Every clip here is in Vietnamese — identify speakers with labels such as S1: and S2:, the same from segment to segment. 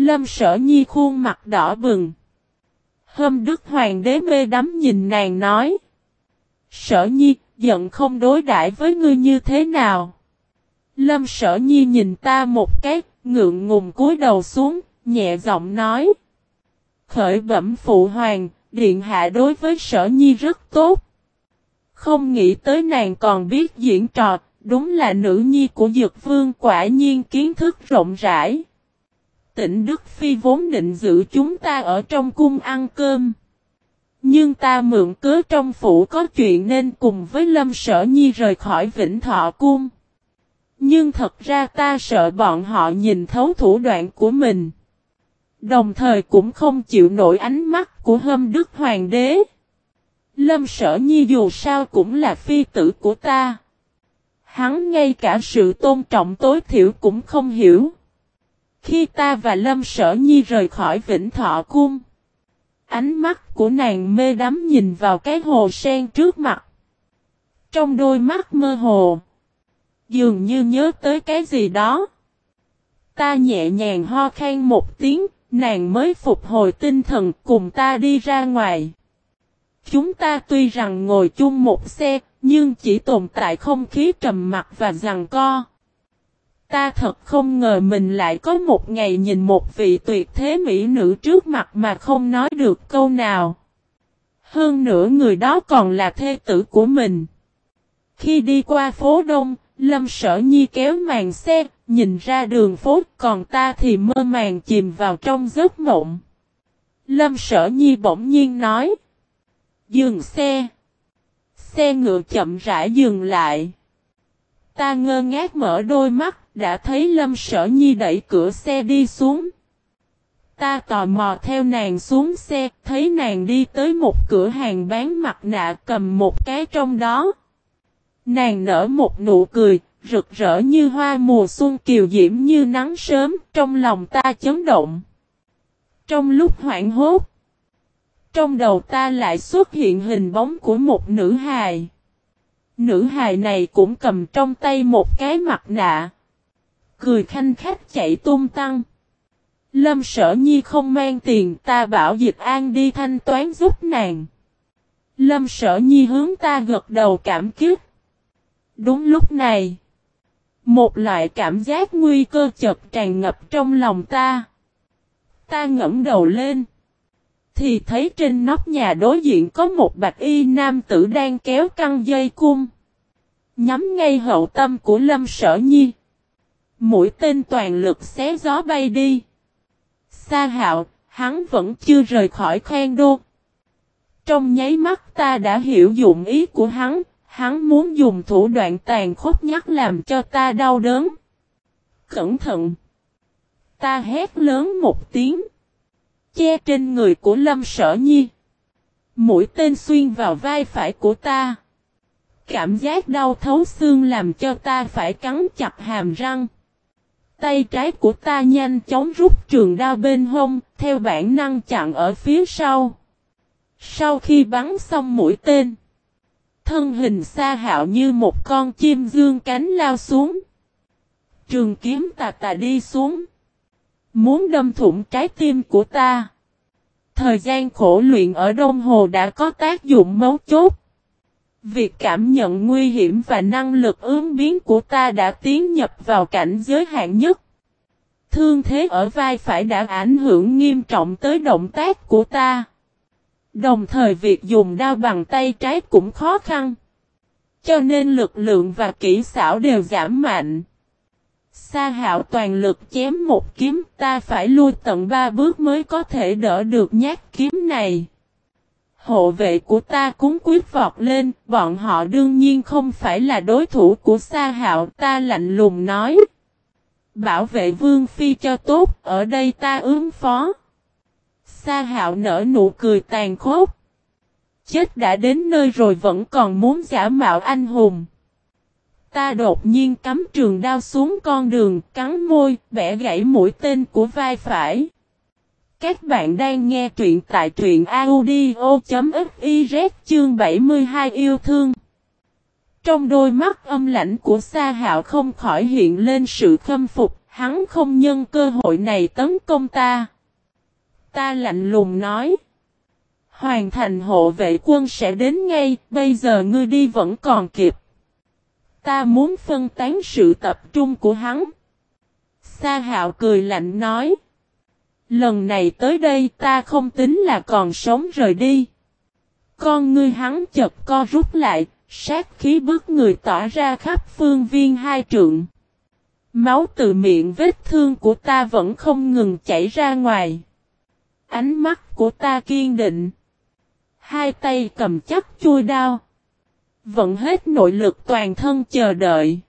S1: Lâm sở nhi khuôn mặt đỏ bừng. Hâm đức hoàng đế mê đắm nhìn nàng nói. Sở nhi, giận không đối đãi với ngươi như thế nào? Lâm sở nhi nhìn ta một cái, ngượng ngùng cúi đầu xuống, nhẹ giọng nói. Khởi bẩm phụ hoàng, điện hạ đối với sở nhi rất tốt. Không nghĩ tới nàng còn biết diễn trò, đúng là nữ nhi của dược vương quả nhiên kiến thức rộng rãi. Tịnh Đức Phi vốn định giữ chúng ta ở trong cung ăn cơm. Nhưng ta mượn cớ trong phủ có chuyện nên cùng với Lâm Sở Nhi rời khỏi Vĩnh Thọ Cung. Nhưng thật ra ta sợ bọn họ nhìn thấu thủ đoạn của mình. Đồng thời cũng không chịu nổi ánh mắt của hâm đức hoàng đế. Lâm sở nhi dù sao cũng là phi tử của ta. Hắn ngay cả sự tôn trọng tối thiểu cũng không hiểu. Khi ta và Lâm sở nhi rời khỏi Vĩnh Thọ Cung. Ánh mắt của nàng mê đắm nhìn vào cái hồ sen trước mặt. Trong đôi mắt mơ hồ. Dường như nhớ tới cái gì đó. Ta nhẹ nhàng ho khan một tiếng, nàng mới phục hồi tinh thần cùng ta đi ra ngoài. Chúng ta tuy rằng ngồi chung một xe, nhưng chỉ tồn tại không khí trầm mặc và rằng co. Ta thật không ngờ mình lại có một ngày nhìn một vị tuyệt thế mỹ nữ trước mặt mà không nói được câu nào. Hơn nữa người đó còn là thê tử của mình. Khi đi qua phố Đông, Lâm Sở Nhi kéo màn xe, nhìn ra đường phố, còn ta thì mơ màng chìm vào trong giấc mộng. Lâm Sở Nhi bỗng nhiên nói. Dừng xe. Xe ngựa chậm rãi dừng lại. Ta ngơ ngác mở đôi mắt, đã thấy Lâm Sở Nhi đẩy cửa xe đi xuống. Ta tò mò theo nàng xuống xe, thấy nàng đi tới một cửa hàng bán mặt nạ cầm một cái trong đó. Nàng nở một nụ cười, rực rỡ như hoa mùa xuân kiều diễm như nắng sớm, trong lòng ta chấn động. Trong lúc hoảng hốt, trong đầu ta lại xuất hiện hình bóng của một nữ hài. Nữ hài này cũng cầm trong tay một cái mặt nạ. Cười khanh khách chạy tung tăng. Lâm sở nhi không mang tiền, ta bảo dịch an đi thanh toán giúp nàng. Lâm sở nhi hướng ta gật đầu cảm kích. Đúng lúc này. Một loại cảm giác nguy cơ chật tràn ngập trong lòng ta. Ta ngẫm đầu lên. Thì thấy trên nóc nhà đối diện có một bạch y nam tử đang kéo căng dây cung. Nhắm ngay hậu tâm của Lâm Sở Nhi. Mũi tên toàn lực xé gió bay đi. Sa hạo, hắn vẫn chưa rời khỏi khoen đô. Trong nháy mắt ta đã hiểu dụng ý của hắn, Hắn muốn dùng thủ đoạn tàn khốc nhất làm cho ta đau đớn. Cẩn thận! Ta hét lớn một tiếng. Che trên người của Lâm Sở Nhi. Mũi tên xuyên vào vai phải của ta. Cảm giác đau thấu xương làm cho ta phải cắn chặt hàm răng. Tay trái của ta nhanh chóng rút trường đao bên hông, theo bản năng chặn ở phía sau. Sau khi bắn xong mũi tên, thân hình xa hạo như một con chim dương cánh lao xuống. Trường kiếm tà tà đi xuống. Muốn đâm thủng trái tim của ta. Thời gian khổ luyện ở Đông Hồ đã có tác dụng mấu chốt. Việc cảm nhận nguy hiểm và năng lực ứng biến của ta đã tiến nhập vào cảnh giới hạn nhất. Thương thế ở vai phải đã ảnh hưởng nghiêm trọng tới động tác của ta. Đồng thời việc dùng đao bằng tay trái cũng khó khăn. Cho nên lực lượng và kỹ xảo đều giảm mạnh. Sa hạo toàn lực chém một kiếm ta phải lui tận ba bước mới có thể đỡ được nhát kiếm này. Hộ vệ của ta cũng quyết vọt lên, bọn họ đương nhiên không phải là đối thủ của Sa hạo ta lạnh lùng nói. Bảo vệ vương phi cho tốt, ở đây ta ứng phó. Sa hạo nở nụ cười tàn khốc. Chết đã đến nơi rồi vẫn còn muốn giả mạo anh hùng. Ta đột nhiên cắm trường đao xuống con đường, cắn môi, bẻ gãy mũi tên của vai phải. Các bạn đang nghe truyện tại truyện audio.fiz chương 72 yêu thương. Trong đôi mắt âm lãnh của Sa Hạo không khỏi hiện lên sự khâm phục, hắn không nhân cơ hội này tấn công ta. Ta lạnh lùng nói. Hoàn thành hộ vệ quân sẽ đến ngay, bây giờ ngươi đi vẫn còn kịp. Ta muốn phân tán sự tập trung của hắn. Sa hạo cười lạnh nói. Lần này tới đây ta không tính là còn sống rời đi. Con ngươi hắn chật co rút lại, sát khí bước người tỏa ra khắp phương viên hai trượng. Máu từ miệng vết thương của ta vẫn không ngừng chảy ra ngoài. Ánh mắt của ta kiên định. Hai tay cầm chắc chui đao. Vận hết nội lực toàn thân chờ đợi.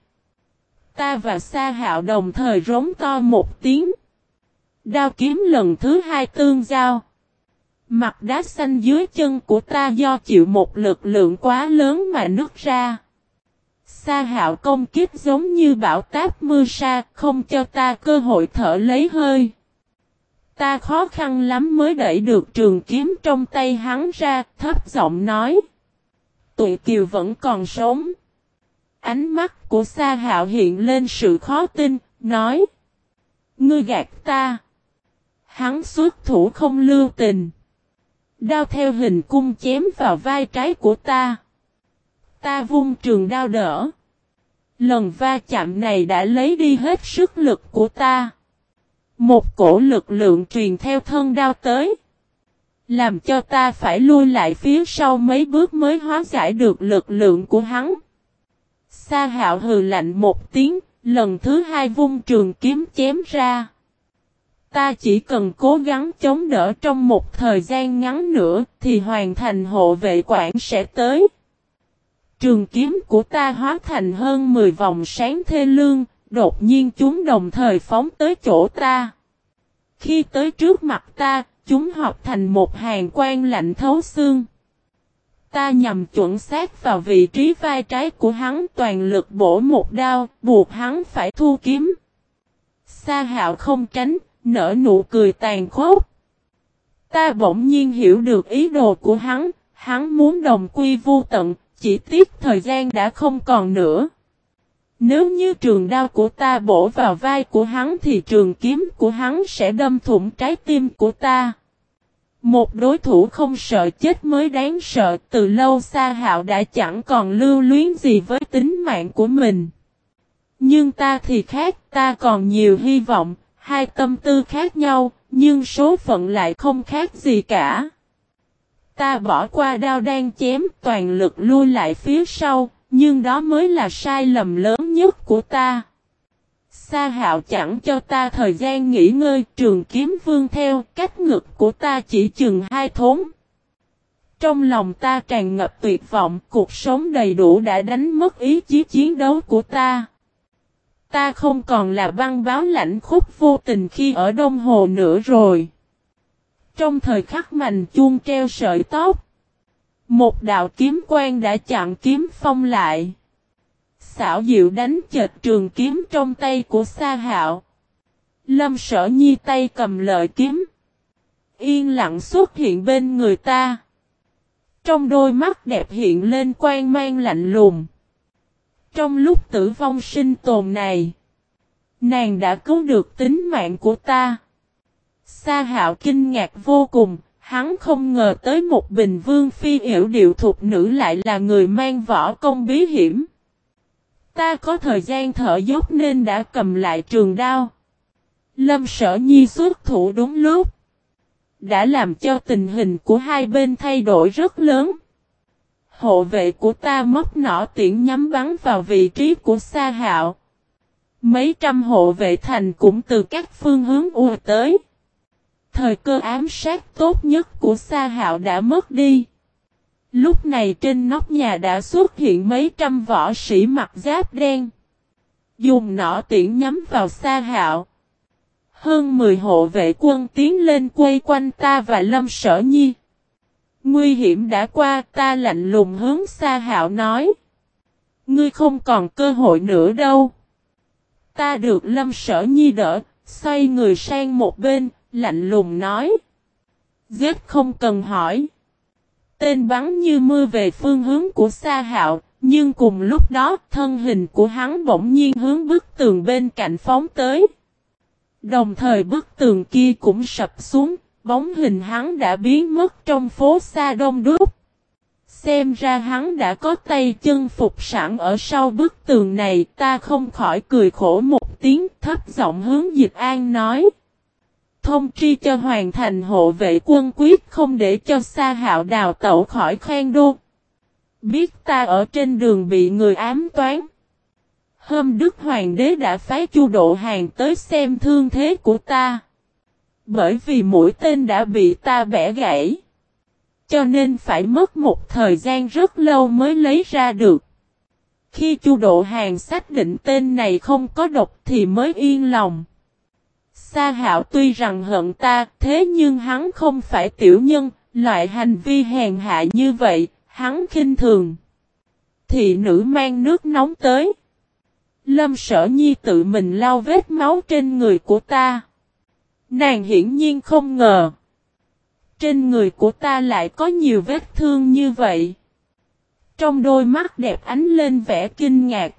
S1: Ta và Sa Hạo đồng thời rống to một tiếng. Đao kiếm lần thứ hai tương giao. Mặt đá xanh dưới chân của ta do chịu một lực lượng quá lớn mà nứt ra. Sa hạo công kích giống như bão táp mưa sa, không cho ta cơ hội thở lấy hơi. Ta khó khăn lắm mới đẩy được trường kiếm trong tay hắn ra, thấp giọng nói. Tụi kiều vẫn còn sống. Ánh mắt của Sa hạo hiện lên sự khó tin, nói. Ngươi gạt ta. Hắn xuất thủ không lưu tình. Đao theo hình cung chém vào vai trái của ta. Ta vung trường đao đỡ. Lần va chạm này đã lấy đi hết sức lực của ta. Một cổ lực lượng truyền theo thân đao tới. Làm cho ta phải lui lại phía sau mấy bước mới hóa giải được lực lượng của hắn. Sa hạo hừ lạnh một tiếng, lần thứ hai vung trường kiếm chém ra. Ta chỉ cần cố gắng chống đỡ trong một thời gian ngắn nữa thì hoàn thành hộ vệ quản sẽ tới. Trường kiếm của ta hóa thành hơn 10 vòng sáng thê lương, đột nhiên chúng đồng thời phóng tới chỗ ta. Khi tới trước mặt ta, chúng hợp thành một hàng quan lạnh thấu xương. Ta nhằm chuẩn xác vào vị trí vai trái của hắn toàn lực bổ một đao, buộc hắn phải thu kiếm. Sa hạo không tránh, nở nụ cười tàn khốc. Ta bỗng nhiên hiểu được ý đồ của hắn, hắn muốn đồng quy vu tận, chỉ tiếc thời gian đã không còn nữa. Nếu như trường đao của ta bổ vào vai của hắn thì trường kiếm của hắn sẽ đâm thủng trái tim của ta. Một đối thủ không sợ chết mới đáng sợ từ lâu xa hạo đã chẳng còn lưu luyến gì với tính mạng của mình. Nhưng ta thì khác, ta còn nhiều hy vọng, hai tâm tư khác nhau, nhưng số phận lại không khác gì cả. Ta bỏ qua đao đang chém toàn lực lui lại phía sau, nhưng đó mới là sai lầm lớn nhất của ta. Sa hạo chẳng cho ta thời gian nghỉ ngơi, trường kiếm vương theo cách ngực của ta chỉ chừng hai thốn. Trong lòng ta tràn ngập tuyệt vọng, cuộc sống đầy đủ đã đánh mất ý chí chiến đấu của ta. Ta không còn là băng báo lãnh khúc vô tình khi ở Đông Hồ nữa rồi. Trong thời khắc mành chuông treo sợi tóc. Một đạo kiếm quang đã chặn kiếm phong lại. Xảo diệu đánh chệt trường kiếm trong tay của Sa Hạo. Lâm sở nhi tay cầm lợi kiếm. Yên lặng xuất hiện bên người ta. Trong đôi mắt đẹp hiện lên quan mang lạnh lùng. Trong lúc tử vong sinh tồn này. Nàng đã cứu được tính mạng của ta. Sa hạo kinh ngạc vô cùng, hắn không ngờ tới một bình vương phi hiểu điệu thuộc nữ lại là người mang võ công bí hiểm. Ta có thời gian thở dốc nên đã cầm lại trường đao. Lâm sở nhi xuất thủ đúng lúc. Đã làm cho tình hình của hai bên thay đổi rất lớn. Hộ vệ của ta mất nỏ tiễn nhắm bắn vào vị trí của Sa Hạo. Mấy trăm hộ vệ thành cũng từ các phương hướng ùa tới. Thời cơ ám sát tốt nhất của Sa Hạo đã mất đi. Lúc này trên nóc nhà đã xuất hiện mấy trăm võ sĩ mặc giáp đen. Dùng nỏ tiễn nhắm vào Sa Hạo. Hơn 10 hộ vệ quân tiến lên quay quanh ta và Lâm Sở Nhi. Nguy hiểm đã qua ta lạnh lùng hướng Sa Hạo nói. Ngươi không còn cơ hội nữa đâu. Ta được Lâm Sở Nhi đỡ, xoay người sang một bên, lạnh lùng nói. Giết không cần hỏi. Tên bắn như mưa về phương hướng của Sa Hạo, nhưng cùng lúc đó thân hình của hắn bỗng nhiên hướng bức tường bên cạnh phóng tới. Đồng thời bức tường kia cũng sập xuống, bóng hình hắn đã biến mất trong phố xa đông đúc. Xem ra hắn đã có tay chân phục sẵn ở sau bức tường này, ta không khỏi cười khổ một tiếng thấp giọng hướng Dịch An nói. Thông tri cho hoàn thành hộ vệ quân quyết, không để cho Sa Hạo đào tẩu khỏi khoan đô. Biết ta ở trên đường bị người ám toán. Hôm Đức Hoàng đế đã phái chu độ hàng tới xem thương thế của ta. Bởi vì mũi tên đã bị ta bẻ gãy. Cho nên phải mất một thời gian rất lâu mới lấy ra được. Khi chu độ hàng xác định tên này không có độc thì mới yên lòng. Sa hạo tuy rằng hận ta, thế nhưng hắn không phải tiểu nhân, loại hành vi hèn hạ như vậy, hắn khinh thường. Thị nữ mang nước nóng tới. Lâm sở nhi tự mình lau vết máu trên người của ta. Nàng hiển nhiên không ngờ. Trên người của ta lại có nhiều vết thương như vậy. Trong đôi mắt đẹp ánh lên vẻ kinh ngạc.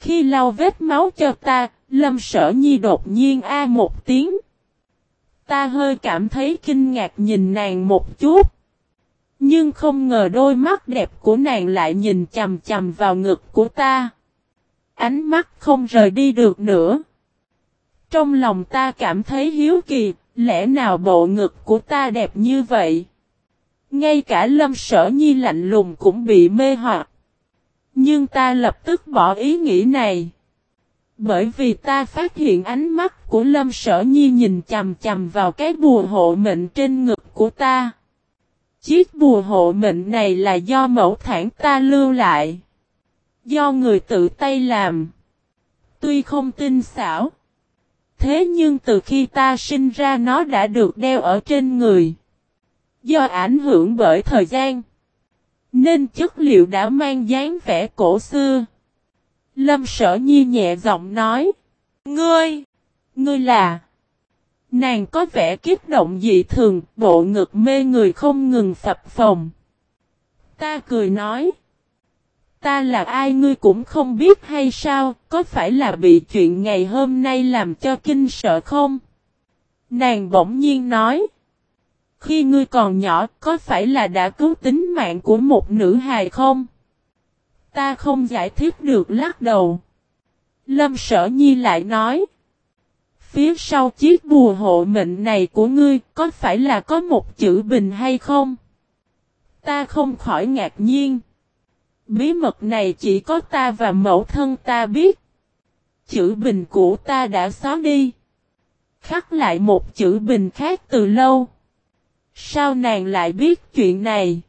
S1: Khi lau vết máu cho ta, Lâm sở nhi đột nhiên a một tiếng. Ta hơi cảm thấy kinh ngạc nhìn nàng một chút. Nhưng không ngờ đôi mắt đẹp của nàng lại nhìn chầm chầm vào ngực của ta. Ánh mắt không rời đi được nữa. Trong lòng ta cảm thấy hiếu kỳ, lẽ nào bộ ngực của ta đẹp như vậy? Ngay cả lâm sở nhi lạnh lùng cũng bị mê hoặc. Nhưng ta lập tức bỏ ý nghĩ này. Bởi vì ta phát hiện ánh mắt của Lâm Sở Nhi nhìn chầm chầm vào cái bùa hộ mệnh trên ngực của ta. Chiếc bùa hộ mệnh này là do mẫu thản ta lưu lại. Do người tự tay làm. Tuy không tin xảo. Thế nhưng từ khi ta sinh ra nó đã được đeo ở trên người. Do ảnh hưởng bởi thời gian. Nên chất liệu đã mang dáng vẻ cổ xưa. Lâm sở nhi nhẹ giọng nói. Ngươi! Ngươi là... Nàng có vẻ kích động dị thường, bộ ngực mê người không ngừng phập phồng. Ta cười nói. Ta là ai ngươi cũng không biết hay sao, có phải là bị chuyện ngày hôm nay làm cho kinh sợ không? Nàng bỗng nhiên nói. Khi ngươi còn nhỏ, có phải là đã cứu tính mạng của một nữ hài không? Ta không giải thích được lắc đầu. Lâm sở nhi lại nói. Phía sau chiếc bùa hộ mệnh này của ngươi có phải là có một chữ bình hay không? Ta không khỏi ngạc nhiên. Bí mật này chỉ có ta và mẫu thân ta biết. Chữ bình của ta đã xóa đi. Khắc lại một chữ bình khác từ lâu. Sao nàng lại biết chuyện này?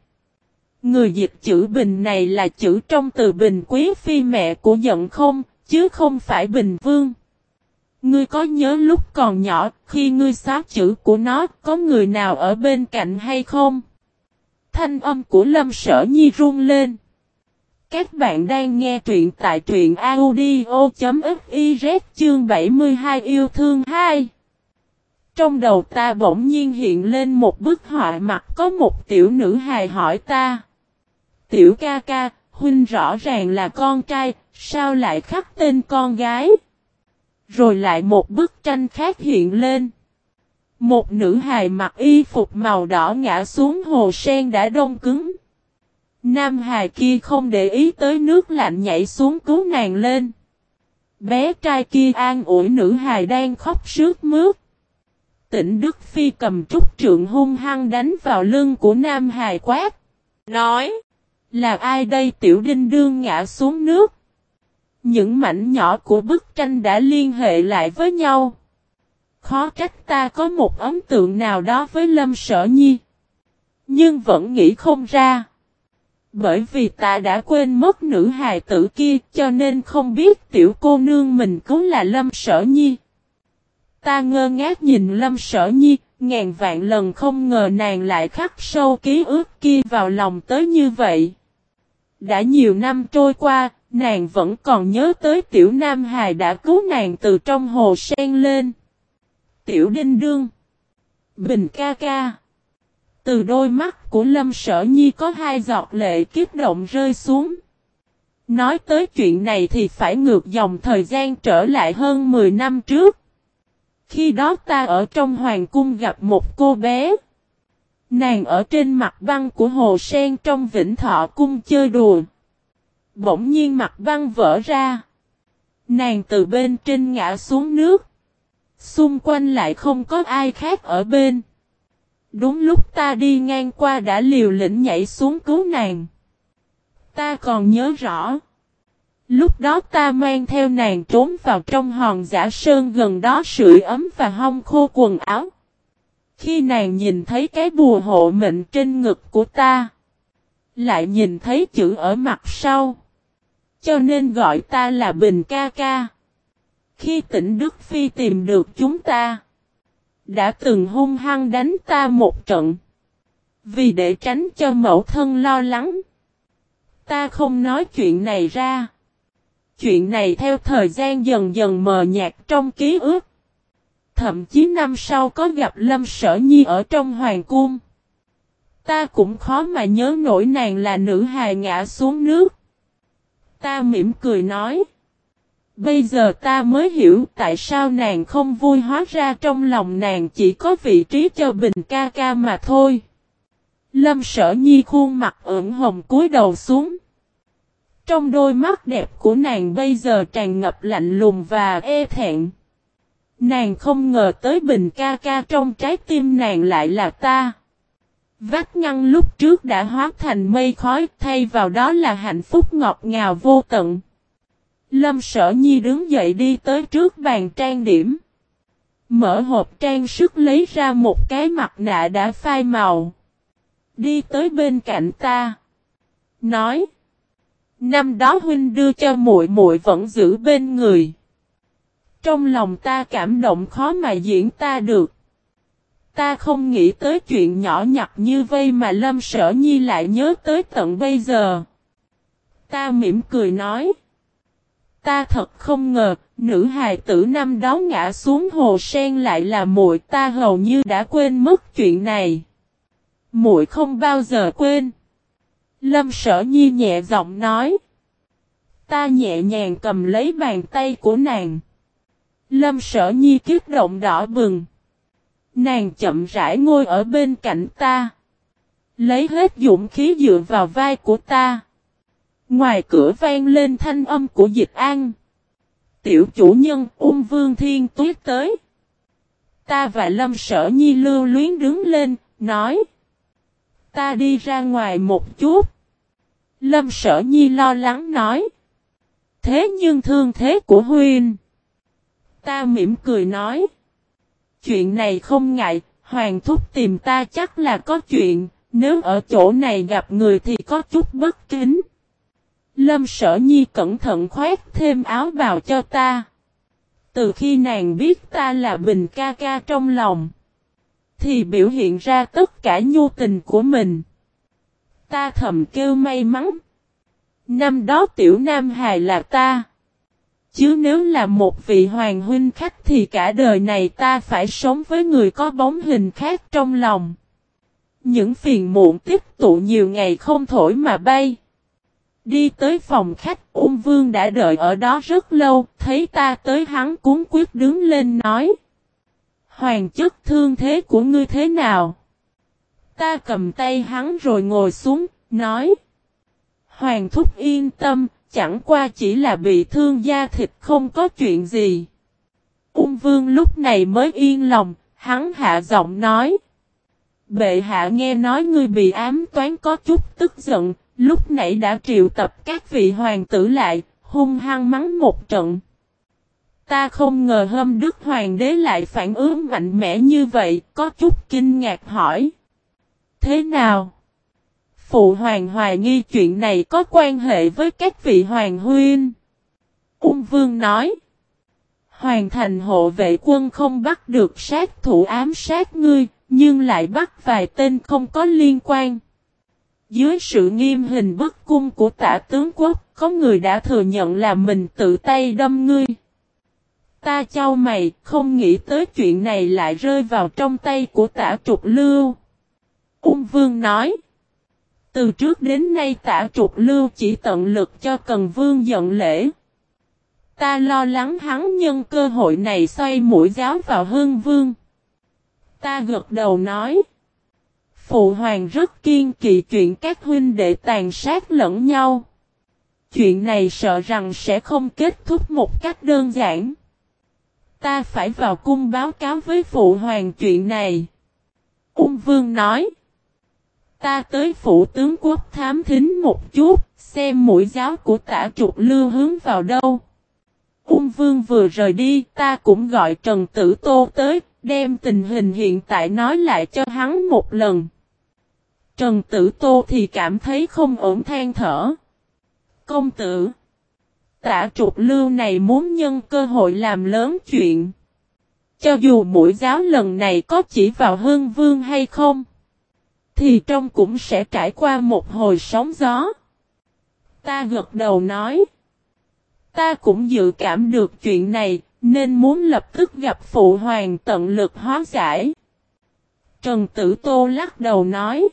S1: Người dịch chữ bình này là chữ trong từ bình quý phi mẹ của giận không, chứ không phải bình vương. Ngươi có nhớ lúc còn nhỏ, khi ngươi xóa chữ của nó, có người nào ở bên cạnh hay không? Thanh âm của Lâm Sở Nhi run lên. Các bạn đang nghe truyện tại truyện audio.fiz chương 72 yêu thương 2. Trong đầu ta bỗng nhiên hiện lên một bức họa mặt có một tiểu nữ hài hỏi ta. Tiểu ca ca, huynh rõ ràng là con trai, sao lại khắc tên con gái? Rồi lại một bức tranh khác hiện lên. Một nữ hài mặc y phục màu đỏ ngã xuống hồ sen đã đông cứng. Nam hài kia không để ý tới nước lạnh nhảy xuống cứu nàng lên. Bé trai kia an ủi nữ hài đang khóc sướt mướt. Tỉnh Đức Phi cầm trúc trượng hung hăng đánh vào lưng của Nam hài quát. Nói. Là ai đây tiểu đinh đương ngã xuống nước? Những mảnh nhỏ của bức tranh đã liên hệ lại với nhau. Khó trách ta có một ấn tượng nào đó với Lâm Sở Nhi. Nhưng vẫn nghĩ không ra. Bởi vì ta đã quên mất nữ hài tử kia cho nên không biết tiểu cô nương mình cũng là Lâm Sở Nhi. Ta ngơ ngác nhìn Lâm Sở Nhi, ngàn vạn lần không ngờ nàng lại khắc sâu ký ức kia vào lòng tới như vậy. Đã nhiều năm trôi qua, nàng vẫn còn nhớ tới tiểu Nam Hài đã cứu nàng từ trong hồ sen lên. Tiểu Đinh Đương Bình ca ca Từ đôi mắt của Lâm Sở Nhi có hai giọt lệ kiếp động rơi xuống. Nói tới chuyện này thì phải ngược dòng thời gian trở lại hơn 10 năm trước. Khi đó ta ở trong hoàng cung gặp một cô bé. Nàng ở trên mặt băng của hồ sen trong vĩnh thọ cung chơi đùa. Bỗng nhiên mặt băng vỡ ra. Nàng từ bên trên ngã xuống nước. Xung quanh lại không có ai khác ở bên. Đúng lúc ta đi ngang qua đã liều lĩnh nhảy xuống cứu nàng. Ta còn nhớ rõ. Lúc đó ta mang theo nàng trốn vào trong hòn giả sơn gần đó sưởi ấm và hong khô quần áo. Khi nàng nhìn thấy cái bùa hộ mệnh trên ngực của ta. Lại nhìn thấy chữ ở mặt sau. Cho nên gọi ta là Bình ca ca. Khi tỉnh Đức Phi tìm được chúng ta. Đã từng hung hăng đánh ta một trận. Vì để tránh cho mẫu thân lo lắng. Ta không nói chuyện này ra. Chuyện này theo thời gian dần dần mờ nhạt trong ký ức. Thậm chí năm sau có gặp Lâm Sở Nhi ở trong Hoàng Cung. Ta cũng khó mà nhớ nổi nàng là nữ hài ngã xuống nước. Ta mỉm cười nói. Bây giờ ta mới hiểu tại sao nàng không vui hóa ra trong lòng nàng chỉ có vị trí cho bình ca ca mà thôi. Lâm sở nhi khuôn mặt ửng hồng cúi đầu xuống. Trong đôi mắt đẹp của nàng bây giờ tràn ngập lạnh lùng và e thẹn. Nàng không ngờ tới bình ca ca trong trái tim nàng lại là ta. Vách ngăn lúc trước đã hóa thành mây khói, thay vào đó là hạnh phúc ngọt ngào vô tận. Lâm sở nhi đứng dậy đi tới trước bàn trang điểm. Mở hộp trang sức lấy ra một cái mặt nạ đã phai màu. Đi tới bên cạnh ta. Nói. Năm đó huynh đưa cho muội muội vẫn giữ bên người. Trong lòng ta cảm động khó mà diễn ta được. Ta không nghĩ tới chuyện nhỏ nhặt như vây mà Lâm Sở Nhi lại nhớ tới tận bây giờ. Ta mỉm cười nói. Ta thật không ngờ, nữ hài tử năm đó ngã xuống hồ sen lại là muội ta hầu như đã quên mất chuyện này. Muội không bao giờ quên. Lâm sở nhi nhẹ giọng nói. Ta nhẹ nhàng cầm lấy bàn tay của nàng. Lâm sở nhi kiếp động đỏ bừng. Nàng chậm rãi ngồi ở bên cạnh ta. Lấy hết dũng khí dựa vào vai của ta. Ngoài cửa vang lên thanh âm của dịch an. Tiểu chủ nhân ung vương thiên tuyết tới. Ta và lâm sở nhi lưu luyến đứng lên, nói. Ta đi ra ngoài một chút. Lâm sở nhi lo lắng nói. Thế nhưng thương thế của Huynh. Ta mỉm cười nói. Chuyện này không ngại, Hoàng Thúc tìm ta chắc là có chuyện, nếu ở chỗ này gặp người thì có chút bất kính. Lâm sở nhi cẩn thận khoét thêm áo vào cho ta. Từ khi nàng biết ta là bình ca ca trong lòng. Thì biểu hiện ra tất cả nhu tình của mình. Ta thầm kêu may mắn. Năm đó tiểu nam hài là ta. Chứ nếu là một vị hoàng huynh khách thì cả đời này ta phải sống với người có bóng hình khác trong lòng. Những phiền muộn tiếp tụ nhiều ngày không thổi mà bay. Đi tới phòng khách, ung vương đã đợi ở đó rất lâu, thấy ta tới hắn cuốn quyết đứng lên nói. Hoàng chất thương thế của ngươi thế nào? Ta cầm tay hắn rồi ngồi xuống, nói. Hoàng thúc yên tâm, chẳng qua chỉ là bị thương da thịt không có chuyện gì. Ung vương lúc này mới yên lòng, hắn hạ giọng nói. Bệ hạ nghe nói ngươi bị ám toán có chút tức giận, Lúc nãy đã triệu tập các vị hoàng tử lại, hung hăng mắng một trận. Ta không ngờ hôm Đức Hoàng đế lại phản ứng mạnh mẽ như vậy, có chút kinh ngạc hỏi. Thế nào? Phụ hoàng hoài nghi chuyện này có quan hệ với các vị hoàng huyên. Ung vương nói. Hoàng thành hộ vệ quân không bắt được sát thủ ám sát ngươi, nhưng lại bắt vài tên không có liên quan. Dưới sự nghiêm hình bức cung của tả tướng quốc, có người đã thừa nhận là mình tự tay đâm ngươi. Ta trao mày, không nghĩ tới chuyện này lại rơi vào trong tay của tả trục lưu. Ung vương nói. Từ trước đến nay tả trục lưu chỉ tận lực cho cần vương giận lễ. Ta lo lắng hắn nhân cơ hội này xoay mũi giáo vào hương vương. Ta gật đầu nói. Phụ hoàng rất kiên kỵ chuyện các huynh đệ tàn sát lẫn nhau. Chuyện này sợ rằng sẽ không kết thúc một cách đơn giản. Ta phải vào cung báo cáo với phụ hoàng chuyện này. Ung vương nói. Ta tới phủ tướng quốc thám thính một chút, xem mũi giáo của tả trục lưu hướng vào đâu. Ung vương vừa rời đi, ta cũng gọi Trần Tử Tô tới, đem tình hình hiện tại nói lại cho hắn một lần. Trần Tử Tô thì cảm thấy không ổn than thở. Công tử. Tả trục lưu này muốn nhân cơ hội làm lớn chuyện. Cho dù mũi giáo lần này có chỉ vào hương vương hay không. Thì trong cũng sẽ trải qua một hồi sóng gió. Ta gật đầu nói. Ta cũng dự cảm được chuyện này, nên muốn lập tức gặp phụ hoàng tận lực hóa giải. Trần Tử Tô lắc đầu nói.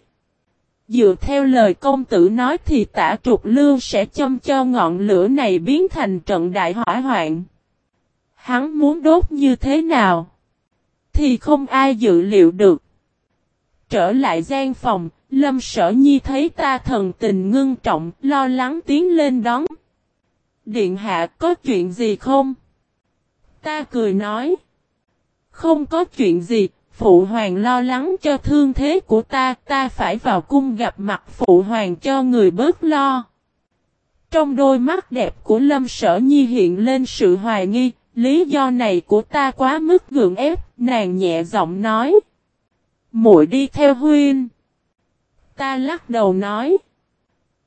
S1: Dựa theo lời công tử nói thì tả trục lưu sẽ châm cho ngọn lửa này biến thành trận đại hỏa hoạn. Hắn muốn đốt như thế nào? Thì không ai dự liệu được. Trở lại gian phòng, Lâm Sở Nhi thấy ta thần tình ngưng trọng, lo lắng tiến lên đón. Điện hạ có chuyện gì không? Ta cười nói. Không có chuyện gì, phụ hoàng lo lắng cho thương thế của ta, ta phải vào cung gặp mặt phụ hoàng cho người bớt lo. Trong đôi mắt đẹp của Lâm Sở Nhi hiện lên sự hoài nghi, lý do này của ta quá mức gượng ép, nàng nhẹ giọng nói muội đi theo huynh. Ta lắc đầu nói.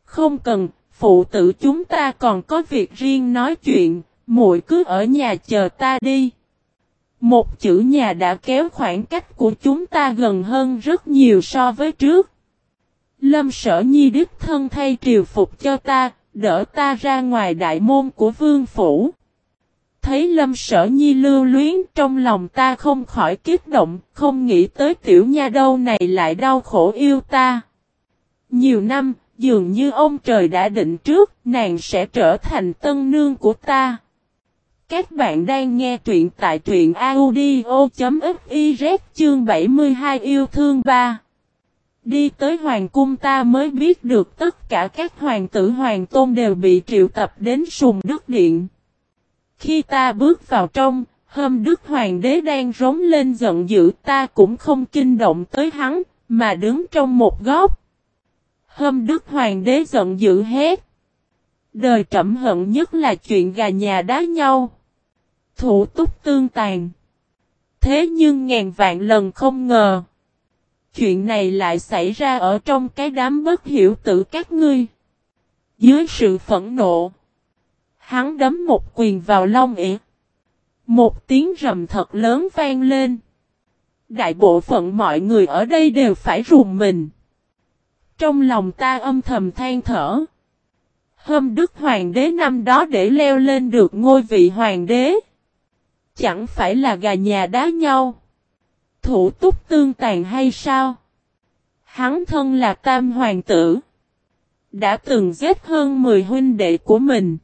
S1: Không cần, phụ tử chúng ta còn có việc riêng nói chuyện, muội cứ ở nhà chờ ta đi. Một chữ nhà đã kéo khoảng cách của chúng ta gần hơn rất nhiều so với trước. Lâm sở nhi đích thân thay triều phục cho ta, đỡ ta ra ngoài đại môn của vương phủ. Thấy lâm sở nhi lưu luyến trong lòng ta không khỏi kích động, không nghĩ tới tiểu nha đâu này lại đau khổ yêu ta. Nhiều năm, dường như ông trời đã định trước, nàng sẽ trở thành tân nương của ta. Các bạn đang nghe truyện tại truyện audio.fiz chương 72 yêu thương ba. Đi tới hoàng cung ta mới biết được tất cả các hoàng tử hoàng tôn đều bị triệu tập đến sùng đức điện. Khi ta bước vào trong, hôm đức hoàng đế đang rống lên giận dữ ta cũng không kinh động tới hắn, mà đứng trong một góc. hôm đức hoàng đế giận dữ hết. Đời trẩm hận nhất là chuyện gà nhà đá nhau. Thủ túc tương tàn. Thế nhưng ngàn vạn lần không ngờ. Chuyện này lại xảy ra ở trong cái đám bất hiểu tử các ngươi. Dưới sự phẫn nộ. Hắn đấm một quyền vào long ỉa. Một tiếng rầm thật lớn vang lên. Đại bộ phận mọi người ở đây đều phải rùng mình. Trong lòng ta âm thầm than thở. Hâm Đức Hoàng đế năm đó để leo lên được ngôi vị Hoàng đế. Chẳng phải là gà nhà đá nhau. Thủ túc tương tàn hay sao? Hắn thân là tam hoàng tử. Đã từng giết hơn 10 huynh đệ của mình.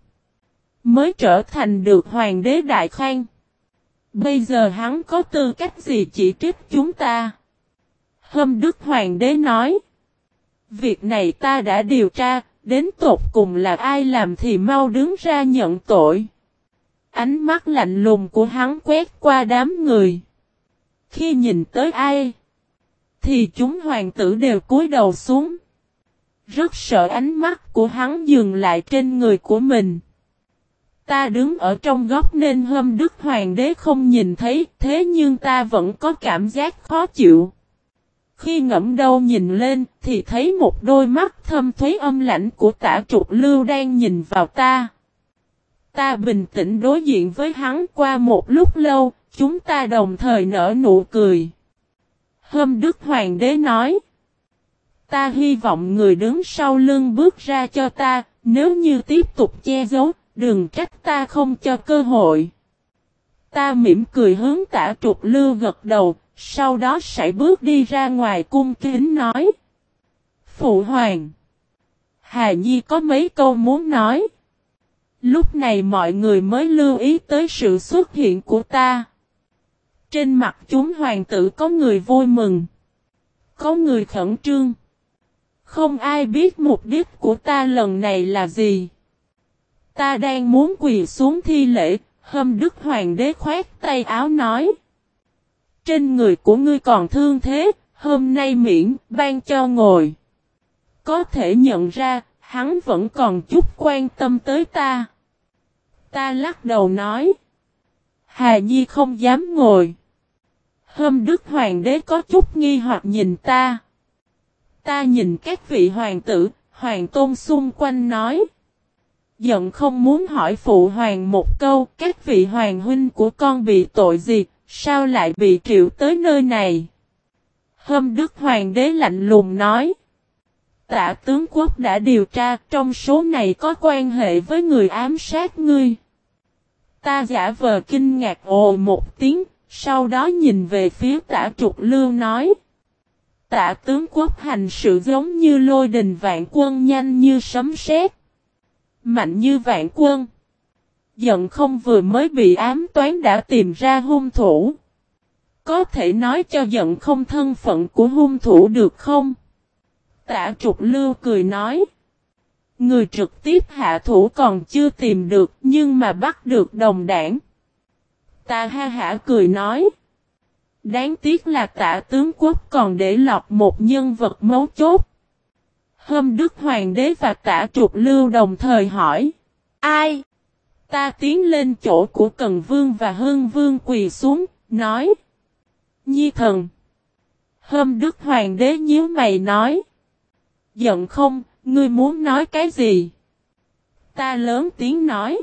S1: Mới trở thành được hoàng đế đại khang. Bây giờ hắn có tư cách gì chỉ trích chúng ta? Hâm Đức Hoàng đế nói. Việc này ta đã điều tra, đến tột cùng là ai làm thì mau đứng ra nhận tội. Ánh mắt lạnh lùng của hắn quét qua đám người. Khi nhìn tới ai, thì chúng hoàng tử đều cúi đầu xuống. Rất sợ ánh mắt của hắn dừng lại trên người của mình. Ta đứng ở trong góc nên hôm đức hoàng đế không nhìn thấy, thế nhưng ta vẫn có cảm giác khó chịu. Khi ngẫm đầu nhìn lên, thì thấy một đôi mắt thâm thuế âm lãnh của tả trục lưu đang nhìn vào ta. Ta bình tĩnh đối diện với hắn qua một lúc lâu, chúng ta đồng thời nở nụ cười. Hâm Đức Hoàng đế nói. Ta hy vọng người đứng sau lưng bước ra cho ta, nếu như tiếp tục che giấu, đừng trách ta không cho cơ hội. Ta mỉm cười hướng tả trục lưu gật đầu, sau đó sải bước đi ra ngoài cung kính nói. Phụ hoàng. Hà Nhi có mấy câu muốn nói. Lúc này mọi người mới lưu ý tới sự xuất hiện của ta. Trên mặt chúng hoàng tử có người vui mừng. Có người khẩn trương. Không ai biết mục đích của ta lần này là gì. Ta đang muốn quỳ xuống thi lễ, hâm đức hoàng đế khoét tay áo nói. Trên người của ngươi còn thương thế, hôm nay miễn, ban cho ngồi. Có thể nhận ra, hắn vẫn còn chút quan tâm tới ta. Ta lắc đầu nói. Hà Nhi không dám ngồi. Hôm Đức Hoàng đế có chút nghi hoặc nhìn ta. Ta nhìn các vị hoàng tử, hoàng tôn xung quanh nói. Giận không muốn hỏi phụ hoàng một câu, các vị hoàng huynh của con bị tội gì, sao lại bị triệu tới nơi này? Hôm Đức Hoàng đế lạnh lùng nói. Tạ tướng quốc đã điều tra, trong số này có quan hệ với người ám sát ngươi. Ta giả vờ kinh ngạc ồ một tiếng, sau đó nhìn về phía tả trục lưu nói. Tạ tướng quốc hành sự giống như lôi đình vạn quân nhanh như sấm sét. Mạnh như vạn quân. Giận không vừa mới bị ám toán đã tìm ra hung thủ. Có thể nói cho giận không thân phận của hung thủ được không? Tả trục lưu cười nói. Người trực tiếp hạ thủ còn chưa tìm được nhưng mà bắt được đồng đảng. Tạ ha hả cười nói. Đáng tiếc là tả tướng quốc còn để lọt một nhân vật mấu chốt. Hôm Đức Hoàng đế và tả trục lưu đồng thời hỏi. Ai? Ta tiến lên chỗ của Cần Vương và Hương Vương quỳ xuống, nói. Nhi thần. Hôm Đức Hoàng đế nhíu mày nói. Giận không, ngươi muốn nói cái gì? Ta lớn tiếng nói.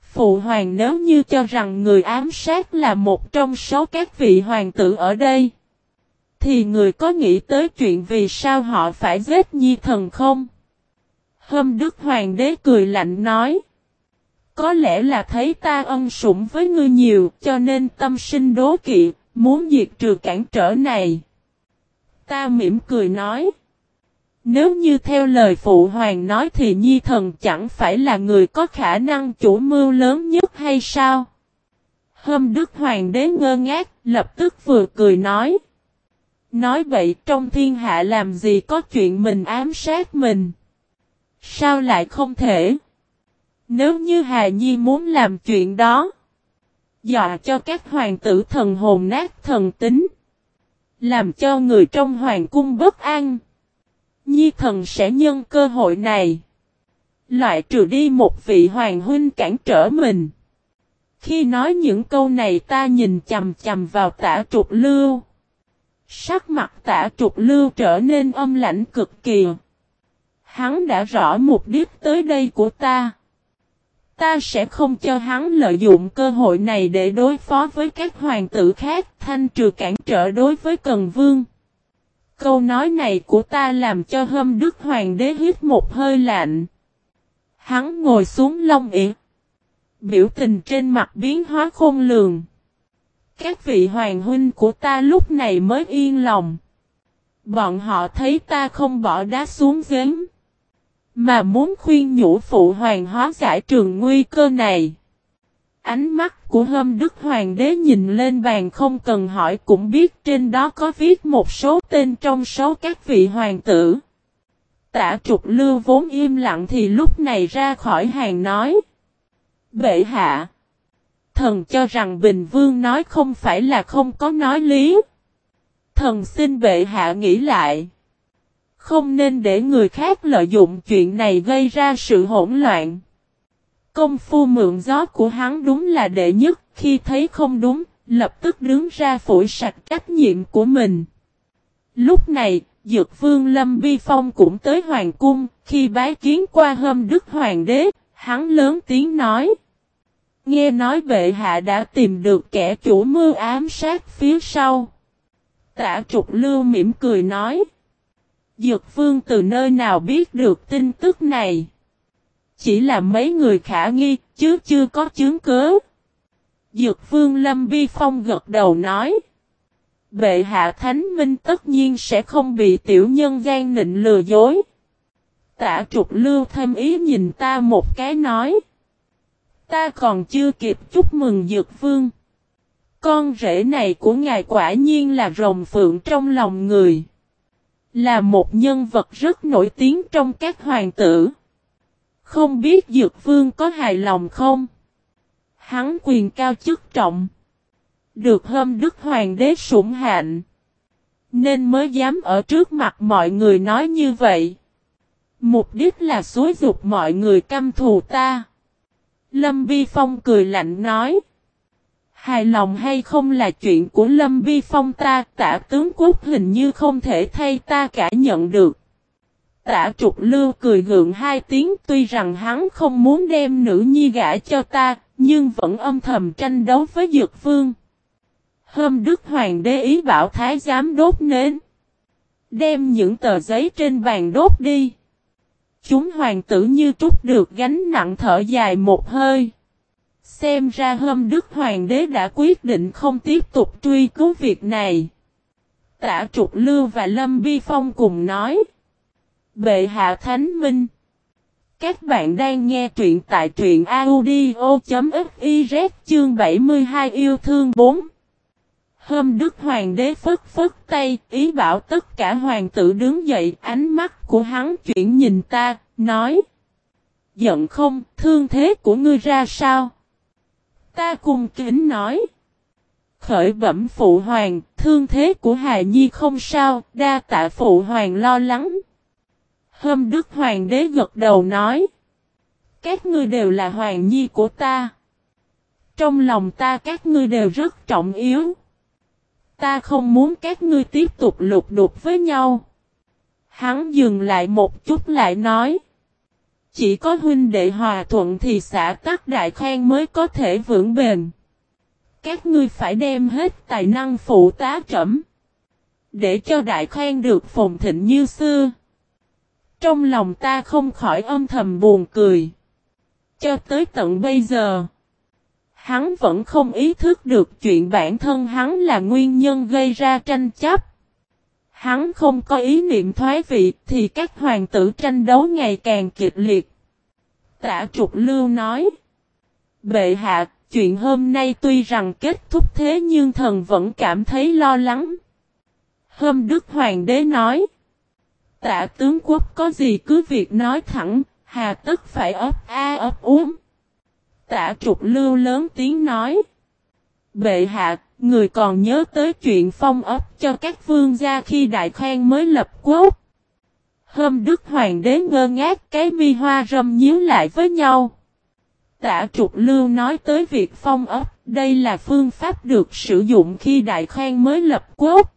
S1: Phụ hoàng nếu như cho rằng người ám sát là một trong số các vị hoàng tử ở đây. Thì người có nghĩ tới chuyện vì sao họ phải giết nhi thần không? Hôm Đức Hoàng đế cười lạnh nói. Có lẽ là thấy ta ân sủng với ngươi nhiều cho nên tâm sinh đố kỵ, muốn diệt trừ cản trở này. Ta mỉm cười nói. Nếu như theo lời phụ hoàng nói thì nhi thần chẳng phải là người có khả năng chủ mưu lớn nhất hay sao? Hôm Đức Hoàng đế ngơ ngác, lập tức vừa cười nói. Nói vậy trong thiên hạ làm gì có chuyện mình ám sát mình? Sao lại không thể? Nếu như Hà Nhi muốn làm chuyện đó, dọa cho các hoàng tử thần hồn nát thần tính, làm cho người trong hoàng cung bất an, Nhi thần sẽ nhân cơ hội này, loại trừ đi một vị hoàng huynh cản trở mình. Khi nói những câu này ta nhìn chầm chầm vào tả trục lưu. Sắc mặt tả trục lưu trở nên âm lãnh cực kỳ. Hắn đã rõ mục đích tới đây của ta. Ta sẽ không cho hắn lợi dụng cơ hội này để đối phó với các hoàng tử khác, thanh trừ cản trở đối với Cần Vương. Câu nói này của ta làm cho hâm đức hoàng đế hít một hơi lạnh. Hắn ngồi xuống long ỉa. Biểu tình trên mặt biến hóa khôn lường. Các vị hoàng huynh của ta lúc này mới yên lòng. Bọn họ thấy ta không bỏ đá xuống giếng. Mà muốn khuyên nhủ phụ hoàng hóa giải trường nguy cơ này. Ánh mắt của hâm đức hoàng đế nhìn lên bàn không cần hỏi cũng biết trên đó có viết một số tên trong số các vị hoàng tử. Tả trục lưu vốn im lặng thì lúc này ra khỏi hàng nói. Bệ hạ. Thần cho rằng Bình Vương nói không phải là không có nói lý. Thần xin bệ hạ nghĩ lại. Không nên để người khác lợi dụng chuyện này gây ra sự hỗn loạn. Công phu mượn gió của hắn đúng là đệ nhất, khi thấy không đúng, lập tức đứng ra phủi sạch trách nhiệm của mình. Lúc này, Dược Vương Lâm Bi Phong cũng tới Hoàng Cung, khi bái kiến qua hôm Đức Hoàng đế, hắn lớn tiếng nói. Nghe nói bệ hạ đã tìm được kẻ chủ mưu ám sát phía sau. Tả trục lưu mỉm cười nói. Dược Vương từ nơi nào biết được tin tức này? Chỉ là mấy người khả nghi, chứ chưa có chứng cứ. Dược vương Lâm Bi Phong gật đầu nói. Bệ hạ thánh minh tất nhiên sẽ không bị tiểu nhân gian nịnh lừa dối. Tả trục lưu thêm ý nhìn ta một cái nói. Ta còn chưa kịp chúc mừng Dược Vương. Con rể này của ngài quả nhiên là rồng phượng trong lòng người. Là một nhân vật rất nổi tiếng trong các hoàng tử. Không biết Dược Vương có hài lòng không? Hắn quyền cao chức trọng. Được hôm Đức Hoàng đế sủng hạnh. Nên mới dám ở trước mặt mọi người nói như vậy. Mục đích là xối dục mọi người căm thù ta. Lâm Vi Phong cười lạnh nói. Hài lòng hay không là chuyện của Lâm Vi Phong ta, tả tướng quốc hình như không thể thay ta cả nhận được. Tả trục lưu cười gượng hai tiếng tuy rằng hắn không muốn đem nữ nhi gả cho ta, nhưng vẫn âm thầm tranh đấu với Dược Vương. Hôm Đức Hoàng đế ý bảo Thái giám đốt nến. Đem những tờ giấy trên bàn đốt đi. Chúng hoàng tử như trút được gánh nặng thở dài một hơi. Xem ra hôm Đức Hoàng đế đã quyết định không tiếp tục truy cứu việc này. Tả Trục Lưu và Lâm Bi Phong cùng nói. Bệ hạ Thánh Minh. Các bạn đang nghe truyện tại truyện audio.fiz chương 72 yêu thương 4. Hôm Đức Hoàng đế phất phất tay, ý bảo tất cả hoàng tử đứng dậy, ánh mắt của hắn chuyển nhìn ta, nói. Giận không, thương thế của ngươi ra sao? Ta cùng kính nói. Khởi bẩm phụ hoàng, thương thế của hài nhi không sao, đa tạ phụ hoàng lo lắng. Hôm Đức Hoàng đế gật đầu nói. Các ngươi đều là hoàng nhi của ta. Trong lòng ta các ngươi đều rất trọng yếu. Ta không muốn các ngươi tiếp tục lục đục với nhau. Hắn dừng lại một chút lại nói. Chỉ có huynh đệ hòa thuận thì xã tắc đại khen mới có thể vững bền. Các ngươi phải đem hết tài năng phụ tá trẩm. Để cho đại khen được phồn thịnh như xưa. Trong lòng ta không khỏi âm thầm buồn cười. Cho tới tận bây giờ. Hắn vẫn không ý thức được chuyện bản thân hắn là nguyên nhân gây ra tranh chấp. Hắn không có ý niệm thoái vị thì các hoàng tử tranh đấu ngày càng kịch liệt. Tả trục lưu nói. Bệ hạ, chuyện hôm nay tuy rằng kết thúc thế nhưng thần vẫn cảm thấy lo lắng. Hôm Đức Hoàng đế nói. Tả tướng quốc có gì cứ việc nói thẳng, hà tất phải ấp a ấp uống. Tả trục lưu lớn tiếng nói. Bệ hạ, người còn nhớ tới chuyện phong ấp cho các vương gia khi đại khoan mới lập quốc. Hôm Đức Hoàng đế ngơ ngác cái mi hoa râm nhíu lại với nhau. Tả trục lưu nói tới việc phong ấp, đây là phương pháp được sử dụng khi đại khoan mới lập quốc.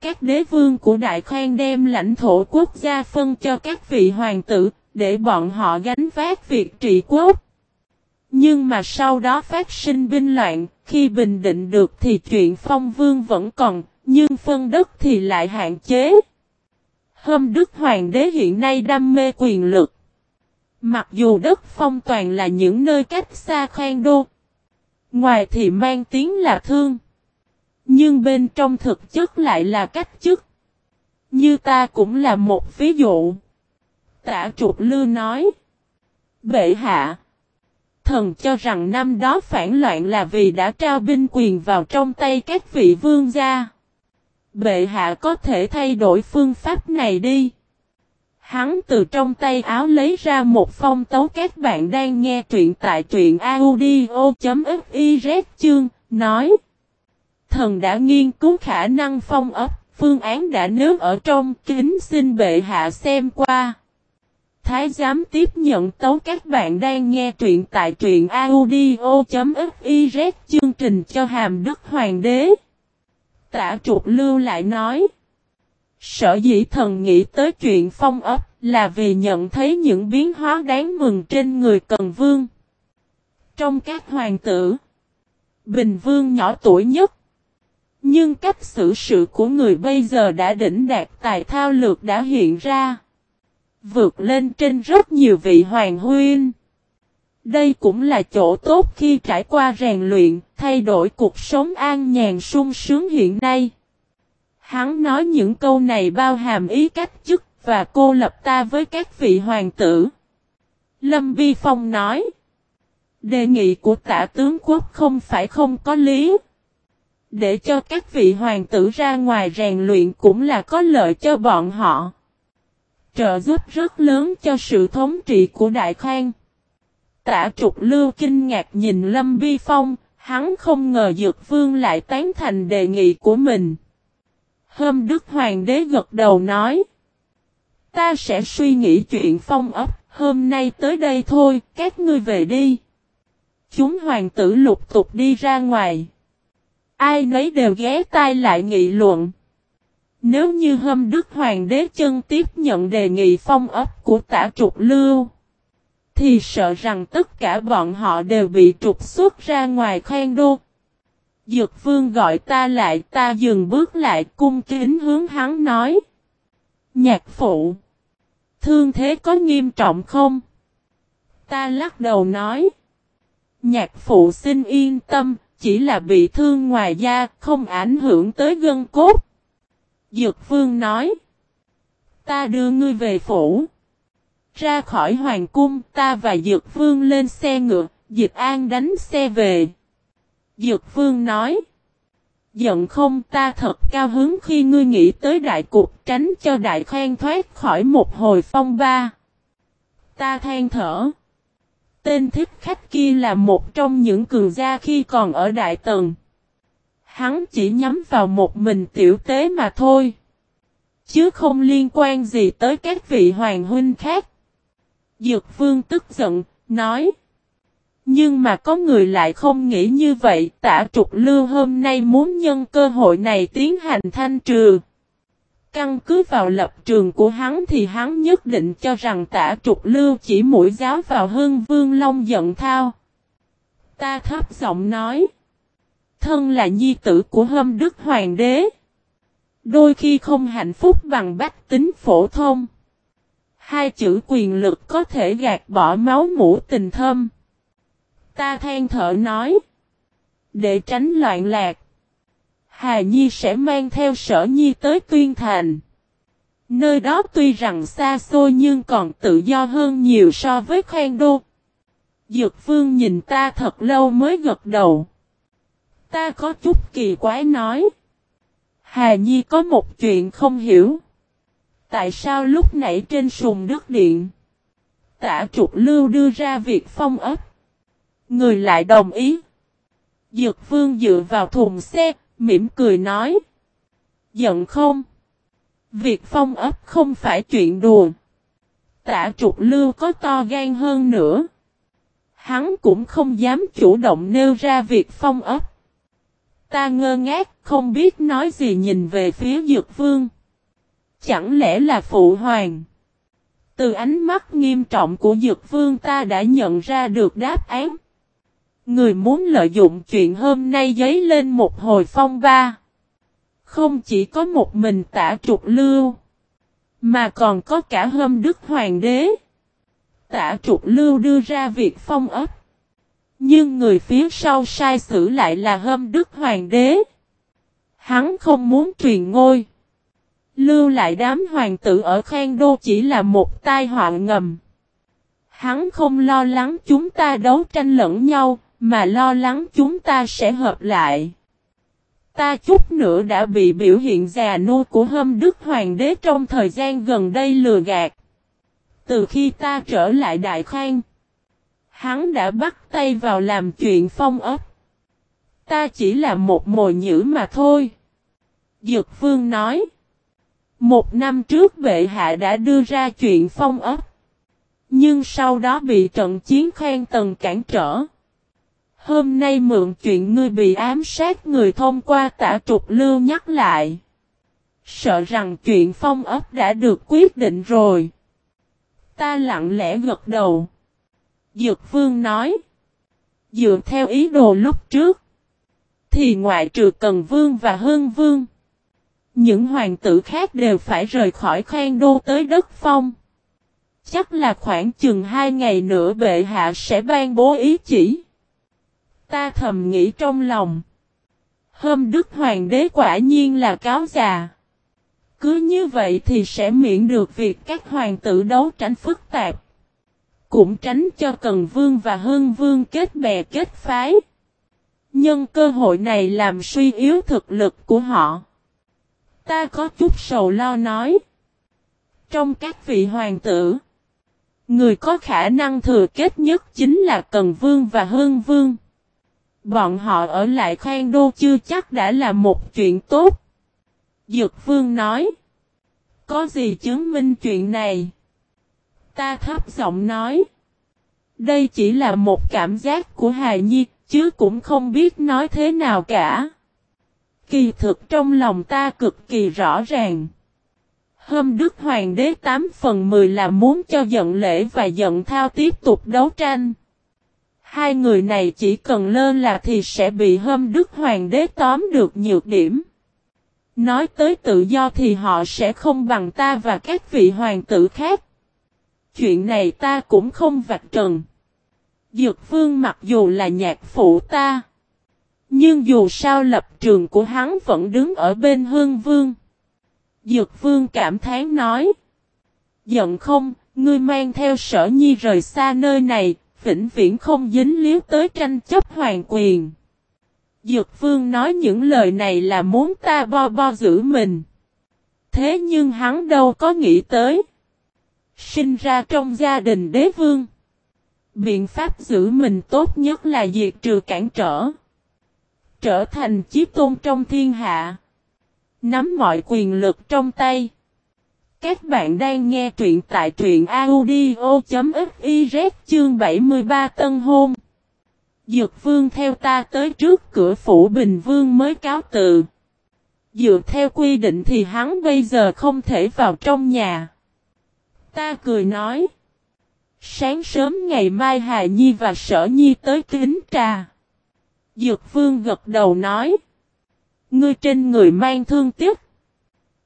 S1: Các đế vương của đại khoan đem lãnh thổ quốc gia phân cho các vị hoàng tử, để bọn họ gánh vác việc trị quốc. Nhưng mà sau đó phát sinh binh loạn, khi bình định được thì chuyện phong vương vẫn còn, nhưng phân đất thì lại hạn chế. Hôm Đức Hoàng đế hiện nay đam mê quyền lực. Mặc dù đất phong toàn là những nơi cách xa khoang đô. Ngoài thì mang tiếng là thương. Nhưng bên trong thực chất lại là cách chức. Như ta cũng là một ví dụ. Tả trục lư nói. Bệ hạ. Thần cho rằng năm đó phản loạn là vì đã trao binh quyền vào trong tay các vị vương gia. Bệ hạ có thể thay đổi phương pháp này đi. Hắn từ trong tay áo lấy ra một phong tấu các bạn đang nghe truyện tại truyện audio.fiz chương, nói. Thần đã nghiên cứu khả năng phong ấp, phương án đã nướng ở trong kính xin bệ hạ xem qua. Thái giám tiếp nhận tấu các bạn đang nghe truyện tại truyện audio.fiz chương trình cho hàm đức hoàng đế. Tả trục lưu lại nói. Sở dĩ thần nghĩ tới chuyện phong ấp là vì nhận thấy những biến hóa đáng mừng trên người Cần Vương. Trong các hoàng tử, Bình Vương nhỏ tuổi nhất. Nhưng cách xử sự của người bây giờ đã đỉnh đạt tài thao lược đã hiện ra vượt lên trên rất nhiều vị hoàng huyên. Đây cũng là chỗ tốt khi trải qua rèn luyện, thay đổi cuộc sống an nhàn sung sướng hiện nay. Hắn nói những câu này bao hàm ý cách chức và cô lập ta với các vị hoàng tử. Lâm Vi Phong nói. Đề nghị của tả tướng quốc không phải không có lý. Để cho các vị hoàng tử ra ngoài rèn luyện cũng là có lợi cho bọn họ. Trợ giúp rất lớn cho sự thống trị của Đại Khang. Tả trục lưu kinh ngạc nhìn Lâm Vi Phong, hắn không ngờ Dược Vương lại tán thành đề nghị của mình. Hôm Đức Hoàng đế gật đầu nói. Ta sẽ suy nghĩ chuyện phong ấp, hôm nay tới đây thôi, các ngươi về đi. Chúng hoàng tử lục tục đi ra ngoài. Ai nấy đều ghé tai lại nghị luận. Nếu như hôm Đức Hoàng đế chân tiếp nhận đề nghị phong ấp của tả trục lưu, thì sợ rằng tất cả bọn họ đều bị trục xuất ra ngoài khen đô. Dược vương gọi ta lại ta dừng bước lại cung kính hướng hắn nói. Nhạc phụ. Thương thế có nghiêm trọng không? Ta lắc đầu nói. Nhạc phụ xin yên tâm, chỉ là bị thương ngoài da, không ảnh hưởng tới gân cốt. Dược vương nói. Ta đưa ngươi về phủ. Ra khỏi hoàng cung, ta và Dược vương lên xe ngựa, Dịch An đánh xe về. Dược vương nói. Giận không ta thật cao hứng khi ngươi nghĩ tới đại cục tránh cho đại khoan thoát khỏi một hồi phong ba. Ta than thở. Tên thích khách kia là một trong những cường gia khi còn ở Đại Tần. Hắn chỉ nhắm vào một mình tiểu tế mà thôi. Chứ không liên quan gì tới các vị hoàng huynh khác. Dược vương tức giận, nói. Nhưng mà có người lại không nghĩ như vậy, tả trục lưu hôm nay muốn nhân cơ hội này tiến hành thanh trừ. Căn cứ vào lập trường của hắn thì hắn nhất định cho rằng tả trục lưu chỉ mũi giáo vào hương vương long giận thao. Ta thấp giọng nói. Thân là nhi tử của hâm đức hoàng đế. Đôi khi không hạnh phúc bằng bách tính phổ thông. Hai chữ quyền lực có thể gạt bỏ máu mũ tình thâm. Ta than thở nói. Để tránh loạn lạc. Hà Nhi sẽ mang theo sở Nhi tới Tuyên Thành. Nơi đó tuy rằng xa xôi nhưng còn tự do hơn nhiều so với khoan đô. Dược Vương nhìn ta thật lâu mới gật đầu. Ta có chút kỳ quái nói. Hà Nhi có một chuyện không hiểu. Tại sao lúc nãy trên sùng đức điện, tả trục lưu đưa ra việc phong ấp. Người lại đồng ý. Dược Vương dựa vào thùng xe, mỉm cười nói. Giận không? Việc phong ấp không phải chuyện đùa. Tả trục lưu có to gan hơn nữa. Hắn cũng không dám chủ động nêu ra việc phong ấp. Ta ngơ ngác, không biết nói gì nhìn về phía Dược Vương. Chẳng lẽ là Phụ Hoàng? Từ ánh mắt nghiêm trọng của Dược Vương ta đã nhận ra được đáp án. Người muốn lợi dụng chuyện hôm nay giấy lên một hồi phong ba. Không chỉ có một mình tả trục lưu. Mà còn có cả hâm đức hoàng đế. Tả trục lưu đưa ra việc phong ấp. Nhưng người phía sau sai xử lại là hâm đức hoàng đế. Hắn không muốn truyền ngôi. Lưu lại đám hoàng tử ở Khang Đô chỉ là một tai họa ngầm. Hắn không lo lắng chúng ta đấu tranh lẫn nhau, mà lo lắng chúng ta sẽ hợp lại. Ta chút nữa đã bị biểu hiện già nô của hâm đức hoàng đế trong thời gian gần đây lừa gạt. Từ khi ta trở lại Đại Khang, hắn đã bắt tay vào làm chuyện phong ấp. Ta chỉ là một mồi nhữ mà thôi. Dược Vương nói. Một năm trước bệ hạ đã đưa ra chuyện phong ấp. Nhưng sau đó bị trận chiến khen tần cản trở. Hôm nay mượn chuyện ngươi bị ám sát người thông qua tả trục lưu nhắc lại. Sợ rằng chuyện phong ấp đã được quyết định rồi. Ta lặng lẽ gật đầu. Dược vương nói. Dựa theo ý đồ lúc trước. Thì ngoại trừ Cần Vương và Hưng Vương. Những hoàng tử khác đều phải rời khỏi khoan đô tới đất phong. Chắc là khoảng chừng hai ngày nữa bệ hạ sẽ ban bố ý chỉ. Ta thầm nghĩ trong lòng. Hôm Đức Hoàng đế quả nhiên là cáo già. Cứ như vậy thì sẽ miễn được việc các hoàng tử đấu tranh phức tạp. Cũng tránh cho Cần Vương và Hưng Vương kết bè kết phái. Nhân cơ hội này làm suy yếu thực lực của họ. Ta có chút sầu lo nói. Trong các vị hoàng tử, người có khả năng thừa kết nhất chính là Cần Vương và Hưng Vương. Bọn họ ở lại khoang đô chưa chắc đã là một chuyện tốt. Dược Vương nói. Có gì chứng minh chuyện này? Ta thấp giọng nói. Đây chỉ là một cảm giác của hài nhi, chứ cũng không biết nói thế nào cả. Kỳ thực trong lòng ta cực kỳ rõ ràng. Hôm Đức Hoàng đế 8 phần 10 là muốn cho giận lễ và giận thao tiếp tục đấu tranh. Hai người này chỉ cần lơ là thì sẽ bị hôm Đức Hoàng đế tóm được nhược điểm. Nói tới tự do thì họ sẽ không bằng ta và các vị hoàng tử khác. Chuyện này ta cũng không vạch trần. Dược vương mặc dù là nhạc phụ ta. Nhưng dù sao lập trường của hắn vẫn đứng ở bên hương vương. Dược vương cảm thán nói. Giận không, ngươi mang theo sở nhi rời xa nơi này, vĩnh viễn không dính líu tới tranh chấp hoàng quyền. Dược vương nói những lời này là muốn ta bo bo giữ mình. Thế nhưng hắn đâu có nghĩ tới. Sinh ra trong gia đình đế vương. Biện pháp giữ mình tốt nhất là diệt trừ cản trở. Trở thành chí tôn trong thiên hạ. Nắm mọi quyền lực trong tay. Các bạn đang nghe truyện tại truyện audio.fiz chương 73 Tân Hôn. Dược vương theo ta tới trước cửa phủ Bình Vương mới cáo tự. Dựa theo quy định thì hắn bây giờ không thể vào trong nhà. Ta cười nói. Sáng sớm ngày mai Hà Nhi và Sở Nhi tới kính trà. Dược vương gật đầu nói. Ngươi trên người mang thương tiếc.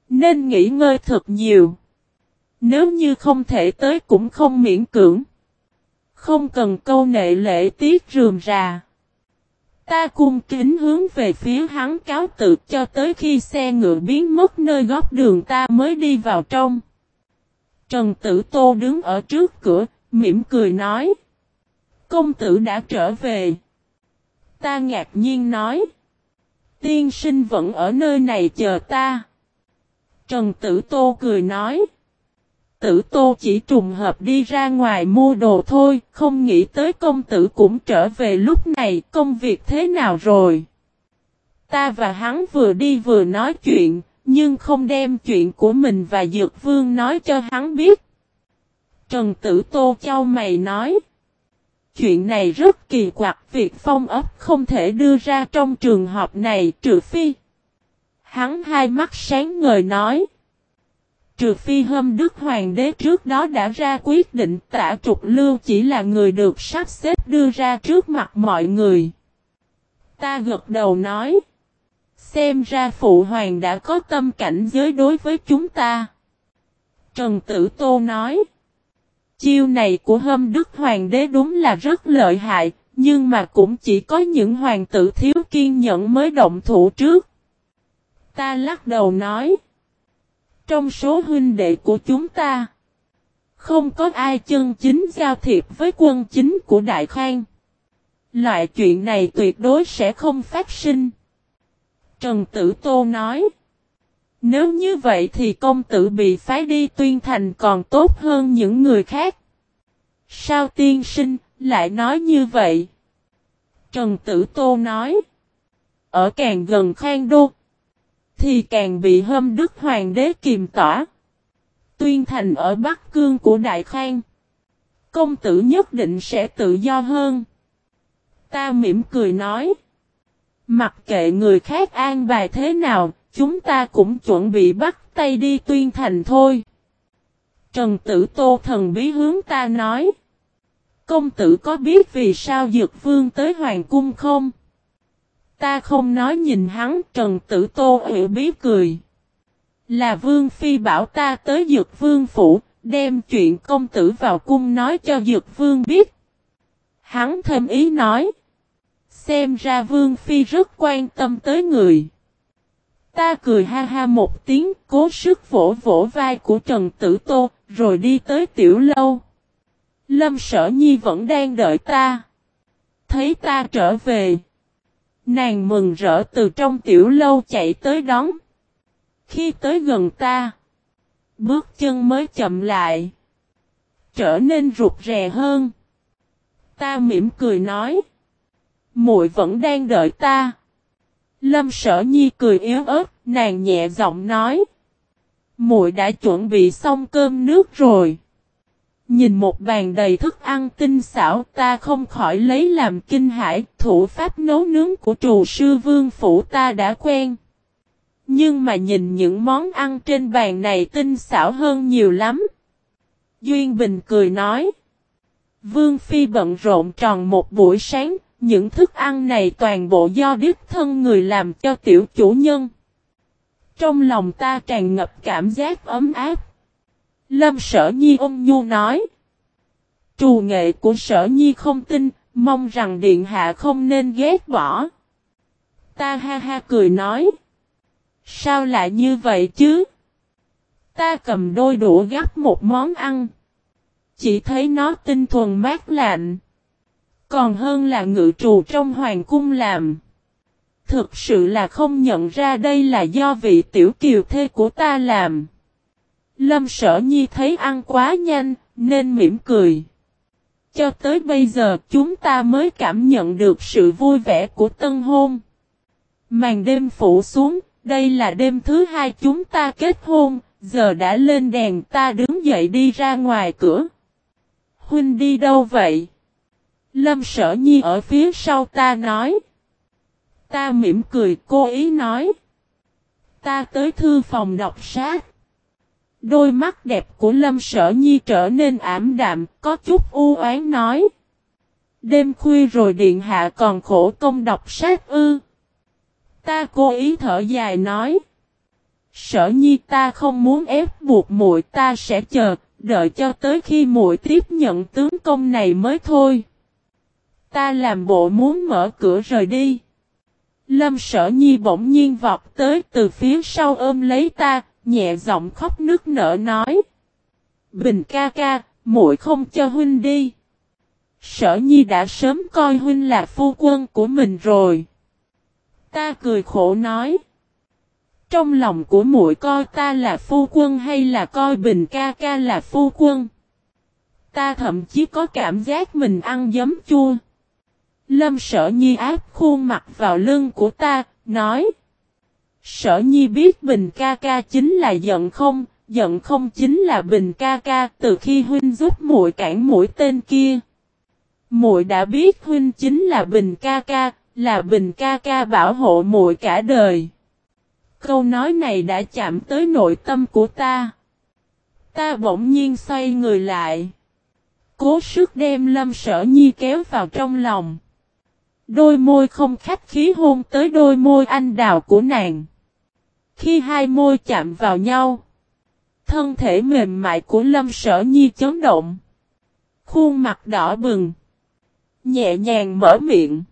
S1: Nên nghỉ ngơi thật nhiều. Nếu như không thể tới cũng không miễn cưỡng. Không cần câu nệ lễ tiết rườm rà. Ta cung kính hướng về phía hắn cáo tự cho tới khi xe ngựa biến mất nơi góc đường ta mới đi vào trong. Trần Tử Tô đứng ở trước cửa, mỉm cười nói. Công tử đã trở về. Ta ngạc nhiên nói. Tiên sinh vẫn ở nơi này chờ ta. Trần Tử Tô cười nói. Tử Tô chỉ trùng hợp đi ra ngoài mua đồ thôi, không nghĩ tới công tử cũng trở về lúc này, công việc thế nào rồi? Ta và hắn vừa đi vừa nói chuyện, nhưng không đem chuyện của mình và Dược Vương nói cho hắn biết. Trần Tử Tô châu mày nói. Chuyện này rất kỳ quặc, việc phong ấp không thể đưa ra trong trường hợp này trừ phi. Hắn hai mắt sáng ngời nói. Trừ phi hôm Đức Hoàng đế trước đó đã ra quyết định tả trục lưu chỉ là người được sắp xếp đưa ra trước mặt mọi người. Ta gật đầu nói. Xem ra Phụ Hoàng đã có tâm cảnh giới đối với chúng ta. Trần Tử Tô nói. Chiêu này của hôm Đức Hoàng đế đúng là rất lợi hại, nhưng mà cũng chỉ có những hoàng tử thiếu kiên nhẫn mới động thủ trước. Ta lắc đầu nói. Trong số huynh đệ của chúng ta, không có ai chân chính giao thiệp với quân chính của Đại Khang. Loại chuyện này tuyệt đối sẽ không phát sinh. Trần Tử Tô nói. Nếu như vậy thì công tử bị phái đi tuyên thành còn tốt hơn những người khác. Sao tiên sinh lại nói như vậy? Trần Tử Tô nói. Ở càng gần Khang Đô. Thì càng bị hâm đức hoàng đế kiềm tỏa. Tuyên thành ở Bắc Cương của Đại Khang. Công tử nhất định sẽ tự do hơn. Ta mỉm cười nói. Mặc kệ người khác an bài thế nào, chúng ta cũng chuẩn bị bắt tay đi tuyên thành thôi. Trần Tử Tô thần bí hướng ta nói. Công tử có biết vì sao Dược Vương tới Hoàng Cung không? Ta không nói nhìn hắn Trần Tử Tô ủy bí cười. Là Vương Phi bảo ta tới Dược Vương Phủ, đem chuyện công tử vào cung nói cho Dược Vương biết. Hắn thêm ý nói. Xem ra Vương Phi rất quan tâm tới người. Ta cười ha ha một tiếng, cố sức vỗ vỗ vai của Trần Tử Tô, rồi đi tới tiểu lâu. Lâm sở nhi vẫn đang đợi ta. Thấy ta trở về. Nàng mừng rỡ từ trong tiểu lâu chạy tới đón. Khi tới gần ta. Bước chân mới chậm lại. Trở nên rụt rè hơn. Ta mỉm cười nói muội vẫn đang đợi ta. Lâm sở nhi cười yếu ớt, nàng nhẹ giọng nói. muội đã chuẩn bị xong cơm nước rồi. Nhìn một bàn đầy thức ăn tinh xảo ta không khỏi lấy làm kinh hãi thủ pháp nấu nướng của trù sư vương phủ ta đã quen. Nhưng mà nhìn những món ăn trên bàn này tinh xảo hơn nhiều lắm. Duyên Bình cười nói. Vương Phi bận rộn tròn một buổi sáng, những thức ăn này toàn bộ do đích thân người làm cho tiểu chủ nhân. Trong lòng ta tràn ngập cảm giác ấm áp. Lâm sở nhi ôm nhu nói. Trù nghệ của sở nhi không tin, mong rằng điện hạ không nên ghét bỏ. Ta ha ha cười nói. Sao lại như vậy chứ? Ta cầm đôi đũa gắp một món ăn. Chỉ thấy nó tinh thuần mát lạnh. Còn hơn là ngự trù trong hoàng cung làm. Thực sự là không nhận ra đây là do vị tiểu kiều thê của ta làm. Lâm sở nhi thấy ăn quá nhanh, nên mỉm cười. Cho tới bây giờ chúng ta mới cảm nhận được sự vui vẻ của tân hôn. Màn đêm phủ xuống, đây là đêm thứ hai chúng ta kết hôn, giờ đã lên đèn ta đứng dậy đi ra ngoài cửa. Huynh đi đâu vậy? Lâm sở nhi ở phía sau ta nói. Ta mỉm cười cô ý nói. Ta tới thư phòng đọc sách. Đôi mắt đẹp của Lâm Sở Nhi trở nên ảm đạm, có chút u oán nói. Đêm khuya rồi điện hạ còn khổ công đọc sách ư. Ta cố ý thở dài nói. Sở Nhi ta không muốn ép buộc muội ta sẽ chờ, đợi cho tới khi muội tiếp nhận tướng công này mới thôi. Ta làm bộ muốn mở cửa rời đi. Lâm Sở Nhi bỗng nhiên vọt tới từ phía sau ôm lấy ta, nhẹ giọng khóc nước nở nói. Bình ca ca, muội không cho huynh đi. Sở nhi đã sớm coi huynh là phu quân của mình rồi. Ta cười khổ nói. Trong lòng của muội coi ta là phu quân hay là coi bình ca ca là phu quân. Ta thậm chí có cảm giác mình ăn giấm chua. Lâm sở nhi áp khuôn mặt vào lưng của ta, nói. Sở nhi biết Bình ca ca chính là giận không, giận không chính là Bình ca ca từ khi huynh giúp muội cản mũi tên kia. Muội đã biết huynh chính là Bình ca ca, là Bình ca ca bảo hộ muội cả đời. Câu nói này đã chạm tới nội tâm của ta. Ta bỗng nhiên xoay người lại. Cố sức đem lâm sở nhi kéo vào trong lòng. Đôi môi không khách khí hôn tới đôi môi anh đào của nàng. Khi hai môi chạm vào nhau, thân thể mềm mại của Lâm Sở Nhi chấn động. Khuôn mặt đỏ bừng, nhẹ nhàng mở miệng,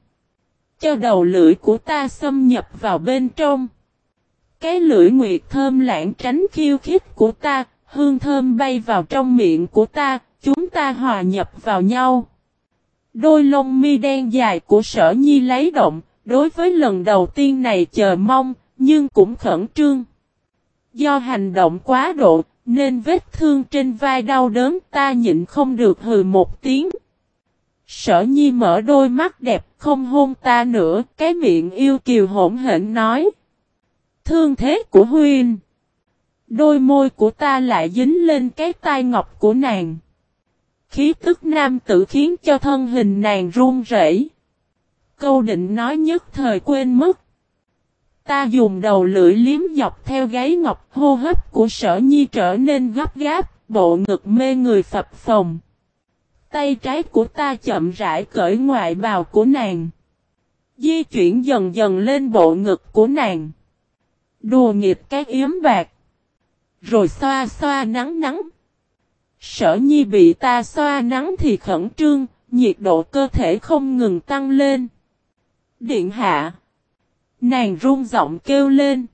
S1: cho đầu lưỡi của ta xâm nhập vào bên trong. Cái lưỡi nguyệt thơm lãng tránh khiêu khích của ta, hương thơm bay vào trong miệng của ta, chúng ta hòa nhập vào nhau. Đôi lông mi đen dài của sở nhi lấy động, đối với lần đầu tiên này chờ mong, nhưng cũng khẩn trương. Do hành động quá độ, nên vết thương trên vai đau đớn ta nhịn không được hừ một tiếng. Sở nhi mở đôi mắt đẹp không hôn ta nữa, cái miệng yêu kiều hỗn hển nói. Thương thế của Huynh. Đôi môi của ta lại dính lên cái tai ngọc của nàng. Khí tức nam tử khiến cho thân hình nàng run rẩy. Câu định nói nhất thời quên mất. Ta dùng đầu lưỡi liếm dọc theo gáy ngọc hô hấp của sở nhi trở nên gấp gáp, bộ ngực mê người phập phồng. Tay trái của ta chậm rãi cởi ngoại bào của nàng. Di chuyển dần dần lên bộ ngực của nàng. Đùa nghịch cái yếm bạc. Rồi xoa xoa nắng nắng. Sở nhi bị ta xoa nắng thì khẩn trương, nhiệt độ cơ thể không ngừng tăng lên. Điện hạ. Nàng run giọng kêu lên.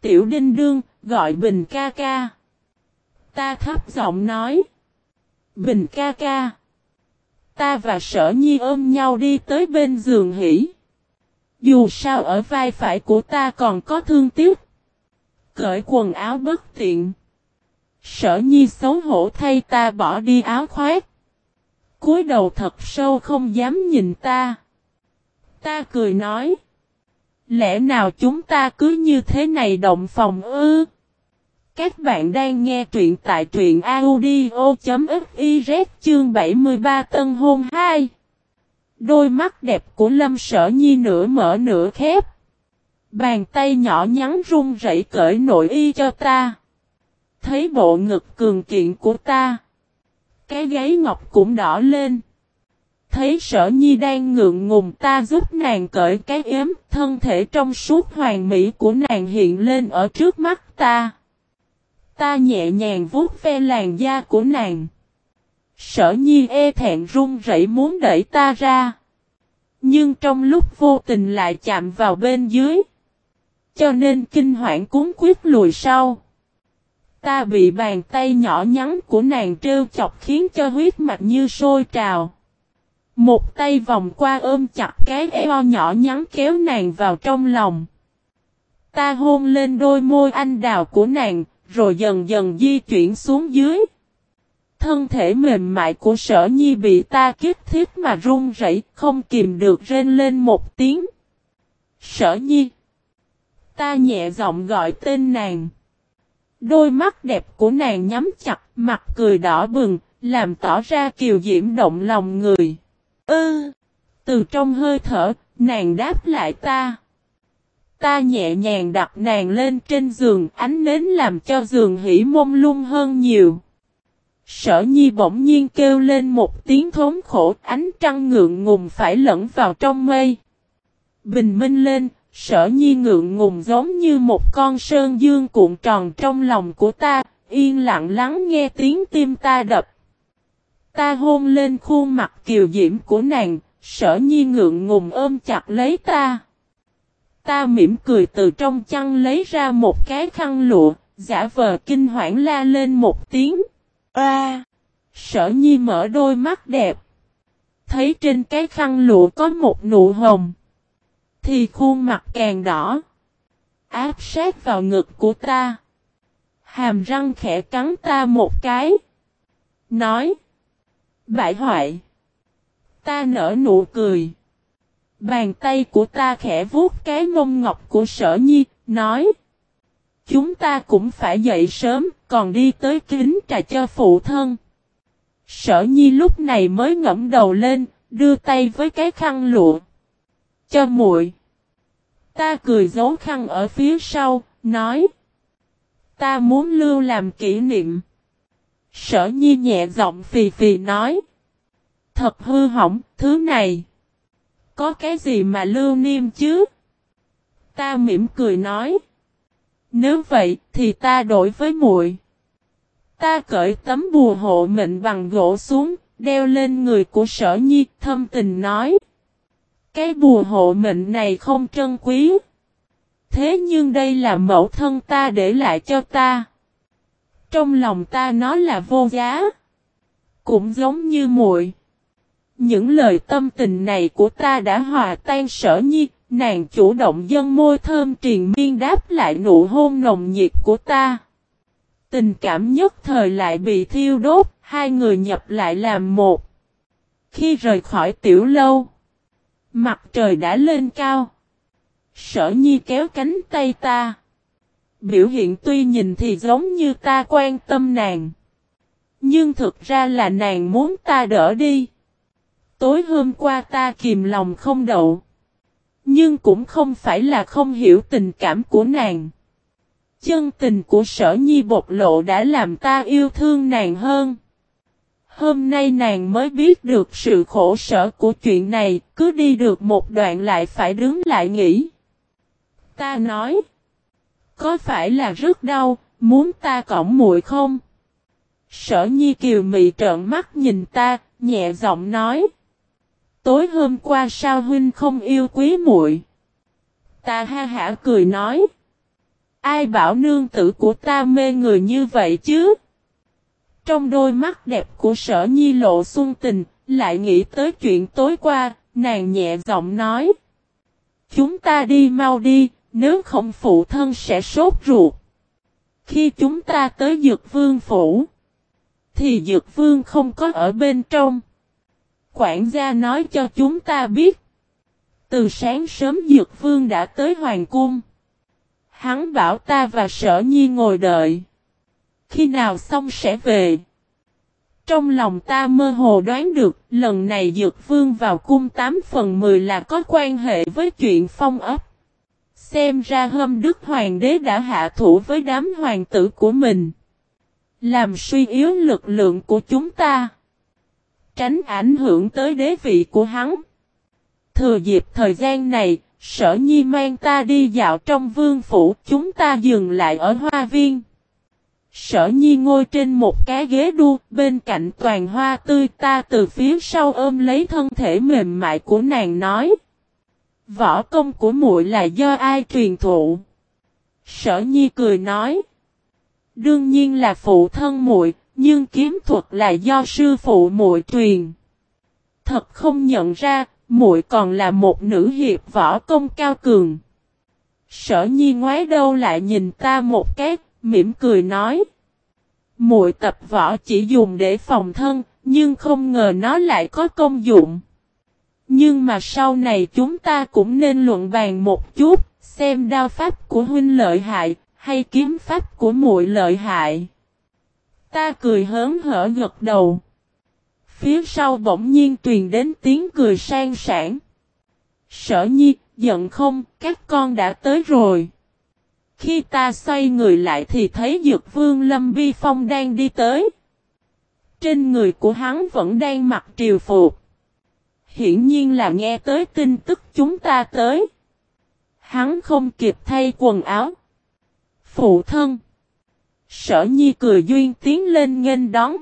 S1: Tiểu đinh đương, gọi bình ca ca. Ta thấp giọng nói. Bình ca ca. Ta và sở nhi ôm nhau đi tới bên giường hỉ. Dù sao ở vai phải của ta còn có thương tiếc. Cởi quần áo bất tiện. Sở nhi xấu hổ thay ta bỏ đi áo khoác, cúi đầu thật sâu không dám nhìn ta. Ta cười nói. Lẽ nào chúng ta cứ như thế này động phòng ư? Các bạn đang nghe truyện tại truyện audio.fiz chương 73 Tân Hôn 2. Đôi mắt đẹp của Lâm Sở Nhi nửa mở nửa khép. Bàn tay nhỏ nhắn run rẩy cởi nội y cho ta. Thấy bộ ngực cường kiện của ta. Cái gáy ngọc cũng đỏ lên. Thấy sở nhi đang ngượng ngùng ta giúp nàng cởi cái yếm, thân thể trong suốt hoàng mỹ của nàng hiện lên ở trước mắt ta. Ta nhẹ nhàng vuốt ve làn da của nàng. Sở nhi e thẹn run rẩy muốn đẩy ta ra. Nhưng trong lúc vô tình lại chạm vào bên dưới. Cho nên kinh hoảng cuốn quyết lùi sau. Ta bị bàn tay nhỏ nhắn của nàng trêu chọc khiến cho huyết mạch như sôi trào. Một tay vòng qua ôm chặt cái eo nhỏ nhắn kéo nàng vào trong lòng. Ta hôn lên đôi môi anh đào của nàng, rồi dần dần di chuyển xuống dưới. Thân thể mềm mại của sở nhi bị ta kích thiết mà run rẩy, không kìm được rên lên một tiếng. Sở nhi. Ta nhẹ giọng gọi tên nàng. Đôi mắt đẹp của nàng nhắm chặt, mặt cười đỏ bừng, làm tỏ ra kiều diễm động lòng người. Ư! từ trong hơi thở, nàng đáp lại ta. Ta nhẹ nhàng đặt nàng lên trên giường, ánh nến làm cho giường hỉ mông lung hơn nhiều. Sở nhi bỗng nhiên kêu lên một tiếng thốn khổ, ánh trăng ngượng ngùng phải lẫn vào trong mây. Bình minh lên, sở nhi ngượng ngùng giống như một con sơn dương cuộn tròn trong lòng của ta, yên lặng lắng nghe tiếng tim ta đập. Ta hôn lên khuôn mặt kiều diễm của nàng, sở nhi ngượng ngùng ôm chặt lấy ta. Ta mỉm cười từ trong chăn lấy ra một cái khăn lụa, giả vờ kinh hoảng la lên một tiếng. A! sở nhi mở đôi mắt đẹp. Thấy trên cái khăn lụa có một nụ hồng. Thì khuôn mặt càng đỏ. Áp sát vào ngực của ta. Hàm răng khẽ cắn ta một cái. Nói. Bại hoại. Ta nở nụ cười. Bàn tay của ta khẽ vuốt cái mông ngọc của sở nhi, nói. Chúng ta cũng phải dậy sớm, còn đi tới kính trà cho phụ thân. Sở nhi lúc này mới ngẫm đầu lên, đưa tay với cái khăn lụa. Cho muội. Ta cười giấu khăn ở phía sau, nói. Ta muốn lưu làm kỷ niệm. Sở nhi nhẹ giọng phì phì nói. Thật hư hỏng, thứ này. Có cái gì mà lưu niêm chứ? Ta mỉm cười nói. Nếu vậy thì ta đổi với muội. Ta cởi tấm bùa hộ mệnh bằng gỗ xuống, đeo lên người của sở nhi, thâm tình nói. Cái bùa hộ mệnh này không trân quý. Thế nhưng đây là mẫu thân ta để lại cho ta. Trong lòng ta nó là vô giá. Cũng giống như muội. Những lời tâm tình này của ta đã hòa tan sở nhi, nàng chủ động dân môi thơm triền miên đáp lại nụ hôn nồng nhiệt của ta. Tình cảm nhất thời lại bị thiêu đốt, hai người nhập lại làm một. Khi rời khỏi tiểu lâu, mặt trời đã lên cao. Sở nhi kéo cánh tay ta. Biểu hiện tuy nhìn thì giống như ta quan tâm nàng. Nhưng thực ra là nàng muốn ta đỡ đi. Tối hôm qua ta kìm lòng không đậu. Nhưng cũng không phải là không hiểu tình cảm của nàng. Chân tình của sở nhi bộc lộ đã làm ta yêu thương nàng hơn. Hôm nay nàng mới biết được sự khổ sở của chuyện này, cứ đi được một đoạn lại phải đứng lại nghĩ. Ta nói, có phải là rất đau, muốn ta cõng muội không? Sở nhi kiều mị trợn mắt nhìn ta, nhẹ giọng nói. Tối hôm qua sao huynh không yêu quý muội? Ta ha hả cười nói. Ai bảo nương tử của ta mê người như vậy chứ? Trong đôi mắt đẹp của sở nhi lộ xuân tình, lại nghĩ tới chuyện tối qua, nàng nhẹ giọng nói. Chúng ta đi mau đi, nếu không phụ thân sẽ sốt ruột. Khi chúng ta tới Dược Vương Phủ, thì Dược Vương không có ở bên trong. Quản gia nói cho chúng ta biết. Từ sáng sớm Dược Vương đã tới Hoàng Cung. Hắn bảo ta và sở nhi ngồi đợi. Khi nào xong sẽ về. Trong lòng ta mơ hồ đoán được lần này Dược Vương vào cung 8 phần 10 là có quan hệ với chuyện phong ấp. Xem ra hôm Đức Hoàng đế đã hạ thủ với đám hoàng tử của mình. Làm suy yếu lực lượng của chúng ta. Tránh ảnh hưởng tới đế vị của hắn. Thừa dịp thời gian này, sở nhi mang ta đi dạo trong vương phủ, chúng ta dừng lại ở hoa viên. Sở nhi ngồi trên một cái ghế đu, bên cạnh toàn hoa tươi ta từ phía sau ôm lấy thân thể mềm mại của nàng nói. Võ công của muội là do ai truyền thụ? Sở Nhi cười nói. Đương nhiên là phụ thân muội, nhưng kiếm thuật là do sư phụ muội truyền. Thật không nhận ra, muội còn là một nữ hiệp võ công cao cường. Sở Nhi ngoái đâu lại nhìn ta một cái, mỉm cười nói. Muội tập võ chỉ dùng để phòng thân, nhưng không ngờ nó lại có công dụng. Nhưng mà sau này chúng ta cũng nên luận bàn một chút, xem đao pháp của huynh lợi hại, hay kiếm pháp của muội lợi hại. Ta cười hớn hở gật đầu. Phía sau bỗng nhiên truyền đến tiếng cười sang sảng. Sở nhi, giận không, các con đã tới rồi. Khi ta xoay người lại thì thấy Dược Vương Lâm Vi Phong đang đi tới. Trên người của hắn vẫn đang mặc triều phục. Hiển nhiên là nghe tới tin tức chúng ta tới. Hắn không kịp thay quần áo. Phụ thân. Sở nhi cười duyên tiến lên nghênh đón.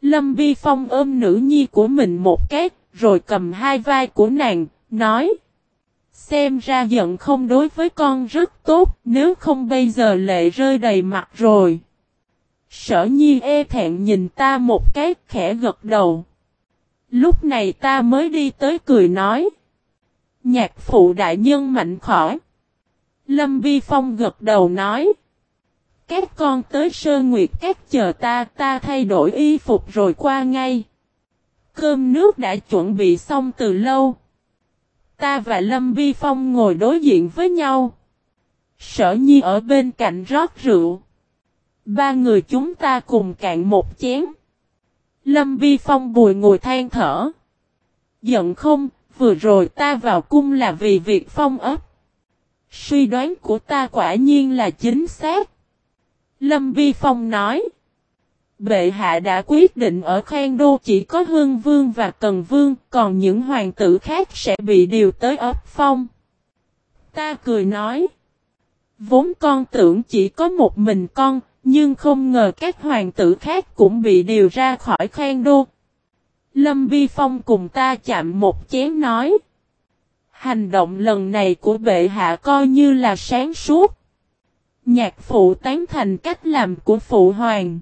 S1: Lâm Vi Phong ôm nữ nhi của mình một cái, rồi cầm hai vai của nàng, nói. Xem ra giận không đối với con rất tốt, nếu không bây giờ lệ rơi đầy mặt rồi. Sở nhi e thẹn nhìn ta một cái khẽ gật đầu. Lúc này ta mới đi tới cười nói. Nhạc phụ đại nhân mạnh khỏi. Lâm Vi Phong gật đầu nói. Các con tới sơ nguyệt các chờ ta, ta thay đổi y phục rồi qua ngay. Cơm nước đã chuẩn bị xong từ lâu. Ta và Lâm Vi Phong ngồi đối diện với nhau. Sở Nhi ở bên cạnh rót rượu. Ba người chúng ta cùng cạn một chén. Lâm Vi Phong bùi ngồi than thở. Giận không, vừa rồi ta vào cung là vì việc phong ấp. Suy đoán của ta quả nhiên là chính xác. Lâm Vi Phong nói. Bệ hạ đã quyết định ở Khang Đô chỉ có Hương Vương và Cần Vương, còn những hoàng tử khác sẽ bị điều tới ấp phong. Ta cười nói. Vốn con tưởng chỉ có một mình con, nhưng không ngờ các hoàng tử khác cũng bị điều ra khỏi Khang Đô. Lâm Vi Phong cùng ta chạm một chén nói. Hành động lần này của bệ hạ coi như là sáng suốt. Nhạc phụ tán thành cách làm của phụ hoàng.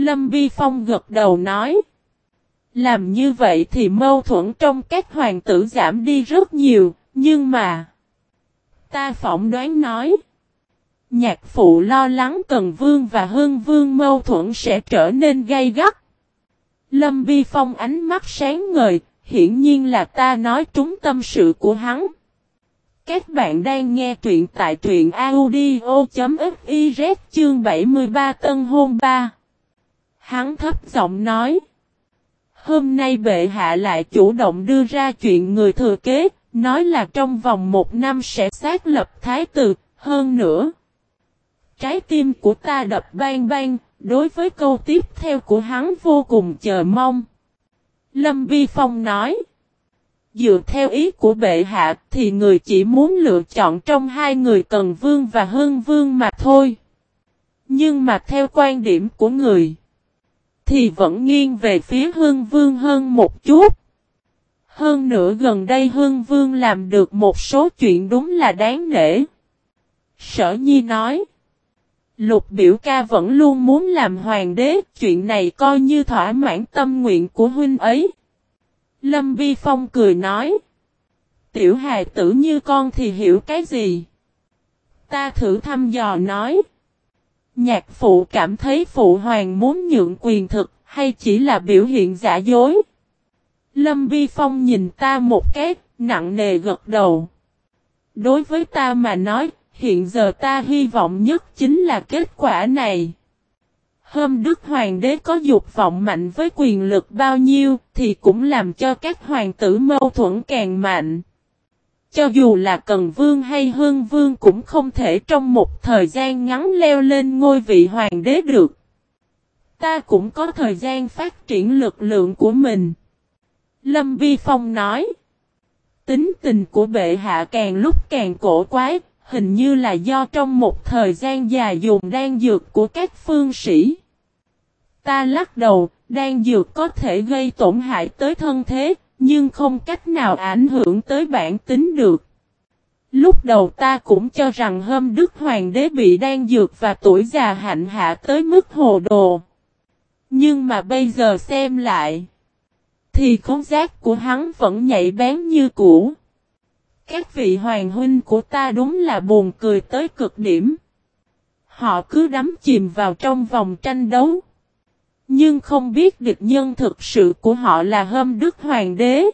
S1: Lâm Vi Phong gật đầu nói. Làm như vậy thì mâu thuẫn trong các hoàng tử giảm đi rất nhiều, nhưng mà... Ta phỏng đoán nói. Nhạc phụ lo lắng Cần Vương và hương Vương mâu thuẫn sẽ trở nên gay gắt. Lâm Vi Phong ánh mắt sáng ngời, hiển nhiên là ta nói trúng tâm sự của hắn. Các bạn đang nghe truyện tại truyện audio.fiz chương 73 Tân Hôn 3. Hắn thấp giọng nói. Hôm nay bệ hạ lại chủ động đưa ra chuyện người thừa kế, nói là trong vòng một năm sẽ xác lập thái tử, hơn nữa. Trái tim của ta đập bang bang, đối với câu tiếp theo của hắn vô cùng chờ mong. Lâm Vi Phong nói. Dựa theo ý của bệ hạ thì người chỉ muốn lựa chọn trong hai người Cần Vương và Hưng Vương mà thôi. Nhưng mà theo quan điểm của người thì vẫn nghiêng về phía Hưng Vương hơn một chút. Hơn nữa gần đây Hưng Vương làm được một số chuyện đúng là đáng nể. Sở Nhi nói. Lục biểu ca vẫn luôn muốn làm hoàng đế, chuyện này coi như thỏa mãn tâm nguyện của huynh ấy. Lâm Vi Phong cười nói. Tiểu hài tử như con thì hiểu cái gì? Ta thử thăm dò nói. Nhạc phụ cảm thấy phụ hoàng muốn nhượng quyền thực hay chỉ là biểu hiện giả dối? Lâm Vi Phong nhìn ta một cái, nặng nề gật đầu. Đối với ta mà nói, hiện giờ ta hy vọng nhất chính là kết quả này. Hôm Đức Hoàng đế có dục vọng mạnh với quyền lực bao nhiêu thì cũng làm cho các hoàng tử mâu thuẫn càng mạnh. Cho dù là Cần Vương hay Hương Vương cũng không thể trong một thời gian ngắn leo lên ngôi vị hoàng đế được. Ta cũng có thời gian phát triển lực lượng của mình. Lâm Vi Phong nói. Tính tình của bệ hạ càng lúc càng cổ quái, hình như là do trong một thời gian dài dùng đan dược của các phương sĩ. Ta lắc đầu, đan dược có thể gây tổn hại tới thân thế, nhưng không cách nào ảnh hưởng tới bản tính được. Lúc đầu ta cũng cho rằng hôm Đức Hoàng đế bị đan dược và tuổi già hạnh hạ tới mức hồ đồ. Nhưng mà bây giờ xem lại, thì khống giác của hắn vẫn nhạy bén như cũ. Các vị hoàng huynh của ta đúng là buồn cười tới cực điểm. Họ cứ đắm chìm vào trong vòng tranh đấu. Nhưng không biết địch nhân thực sự của họ là hâm đức hoàng đế.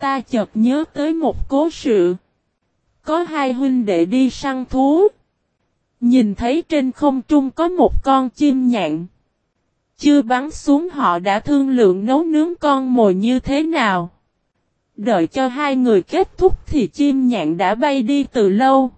S1: Ta chợt nhớ tới một cố sự. Có hai huynh đệ đi săn thú. Nhìn thấy trên không trung có một con chim nhạn. Chưa bắn xuống họ đã thương lượng nấu nướng con mồi như thế nào. Đợi cho hai người kết thúc thì chim nhạn đã bay đi từ lâu.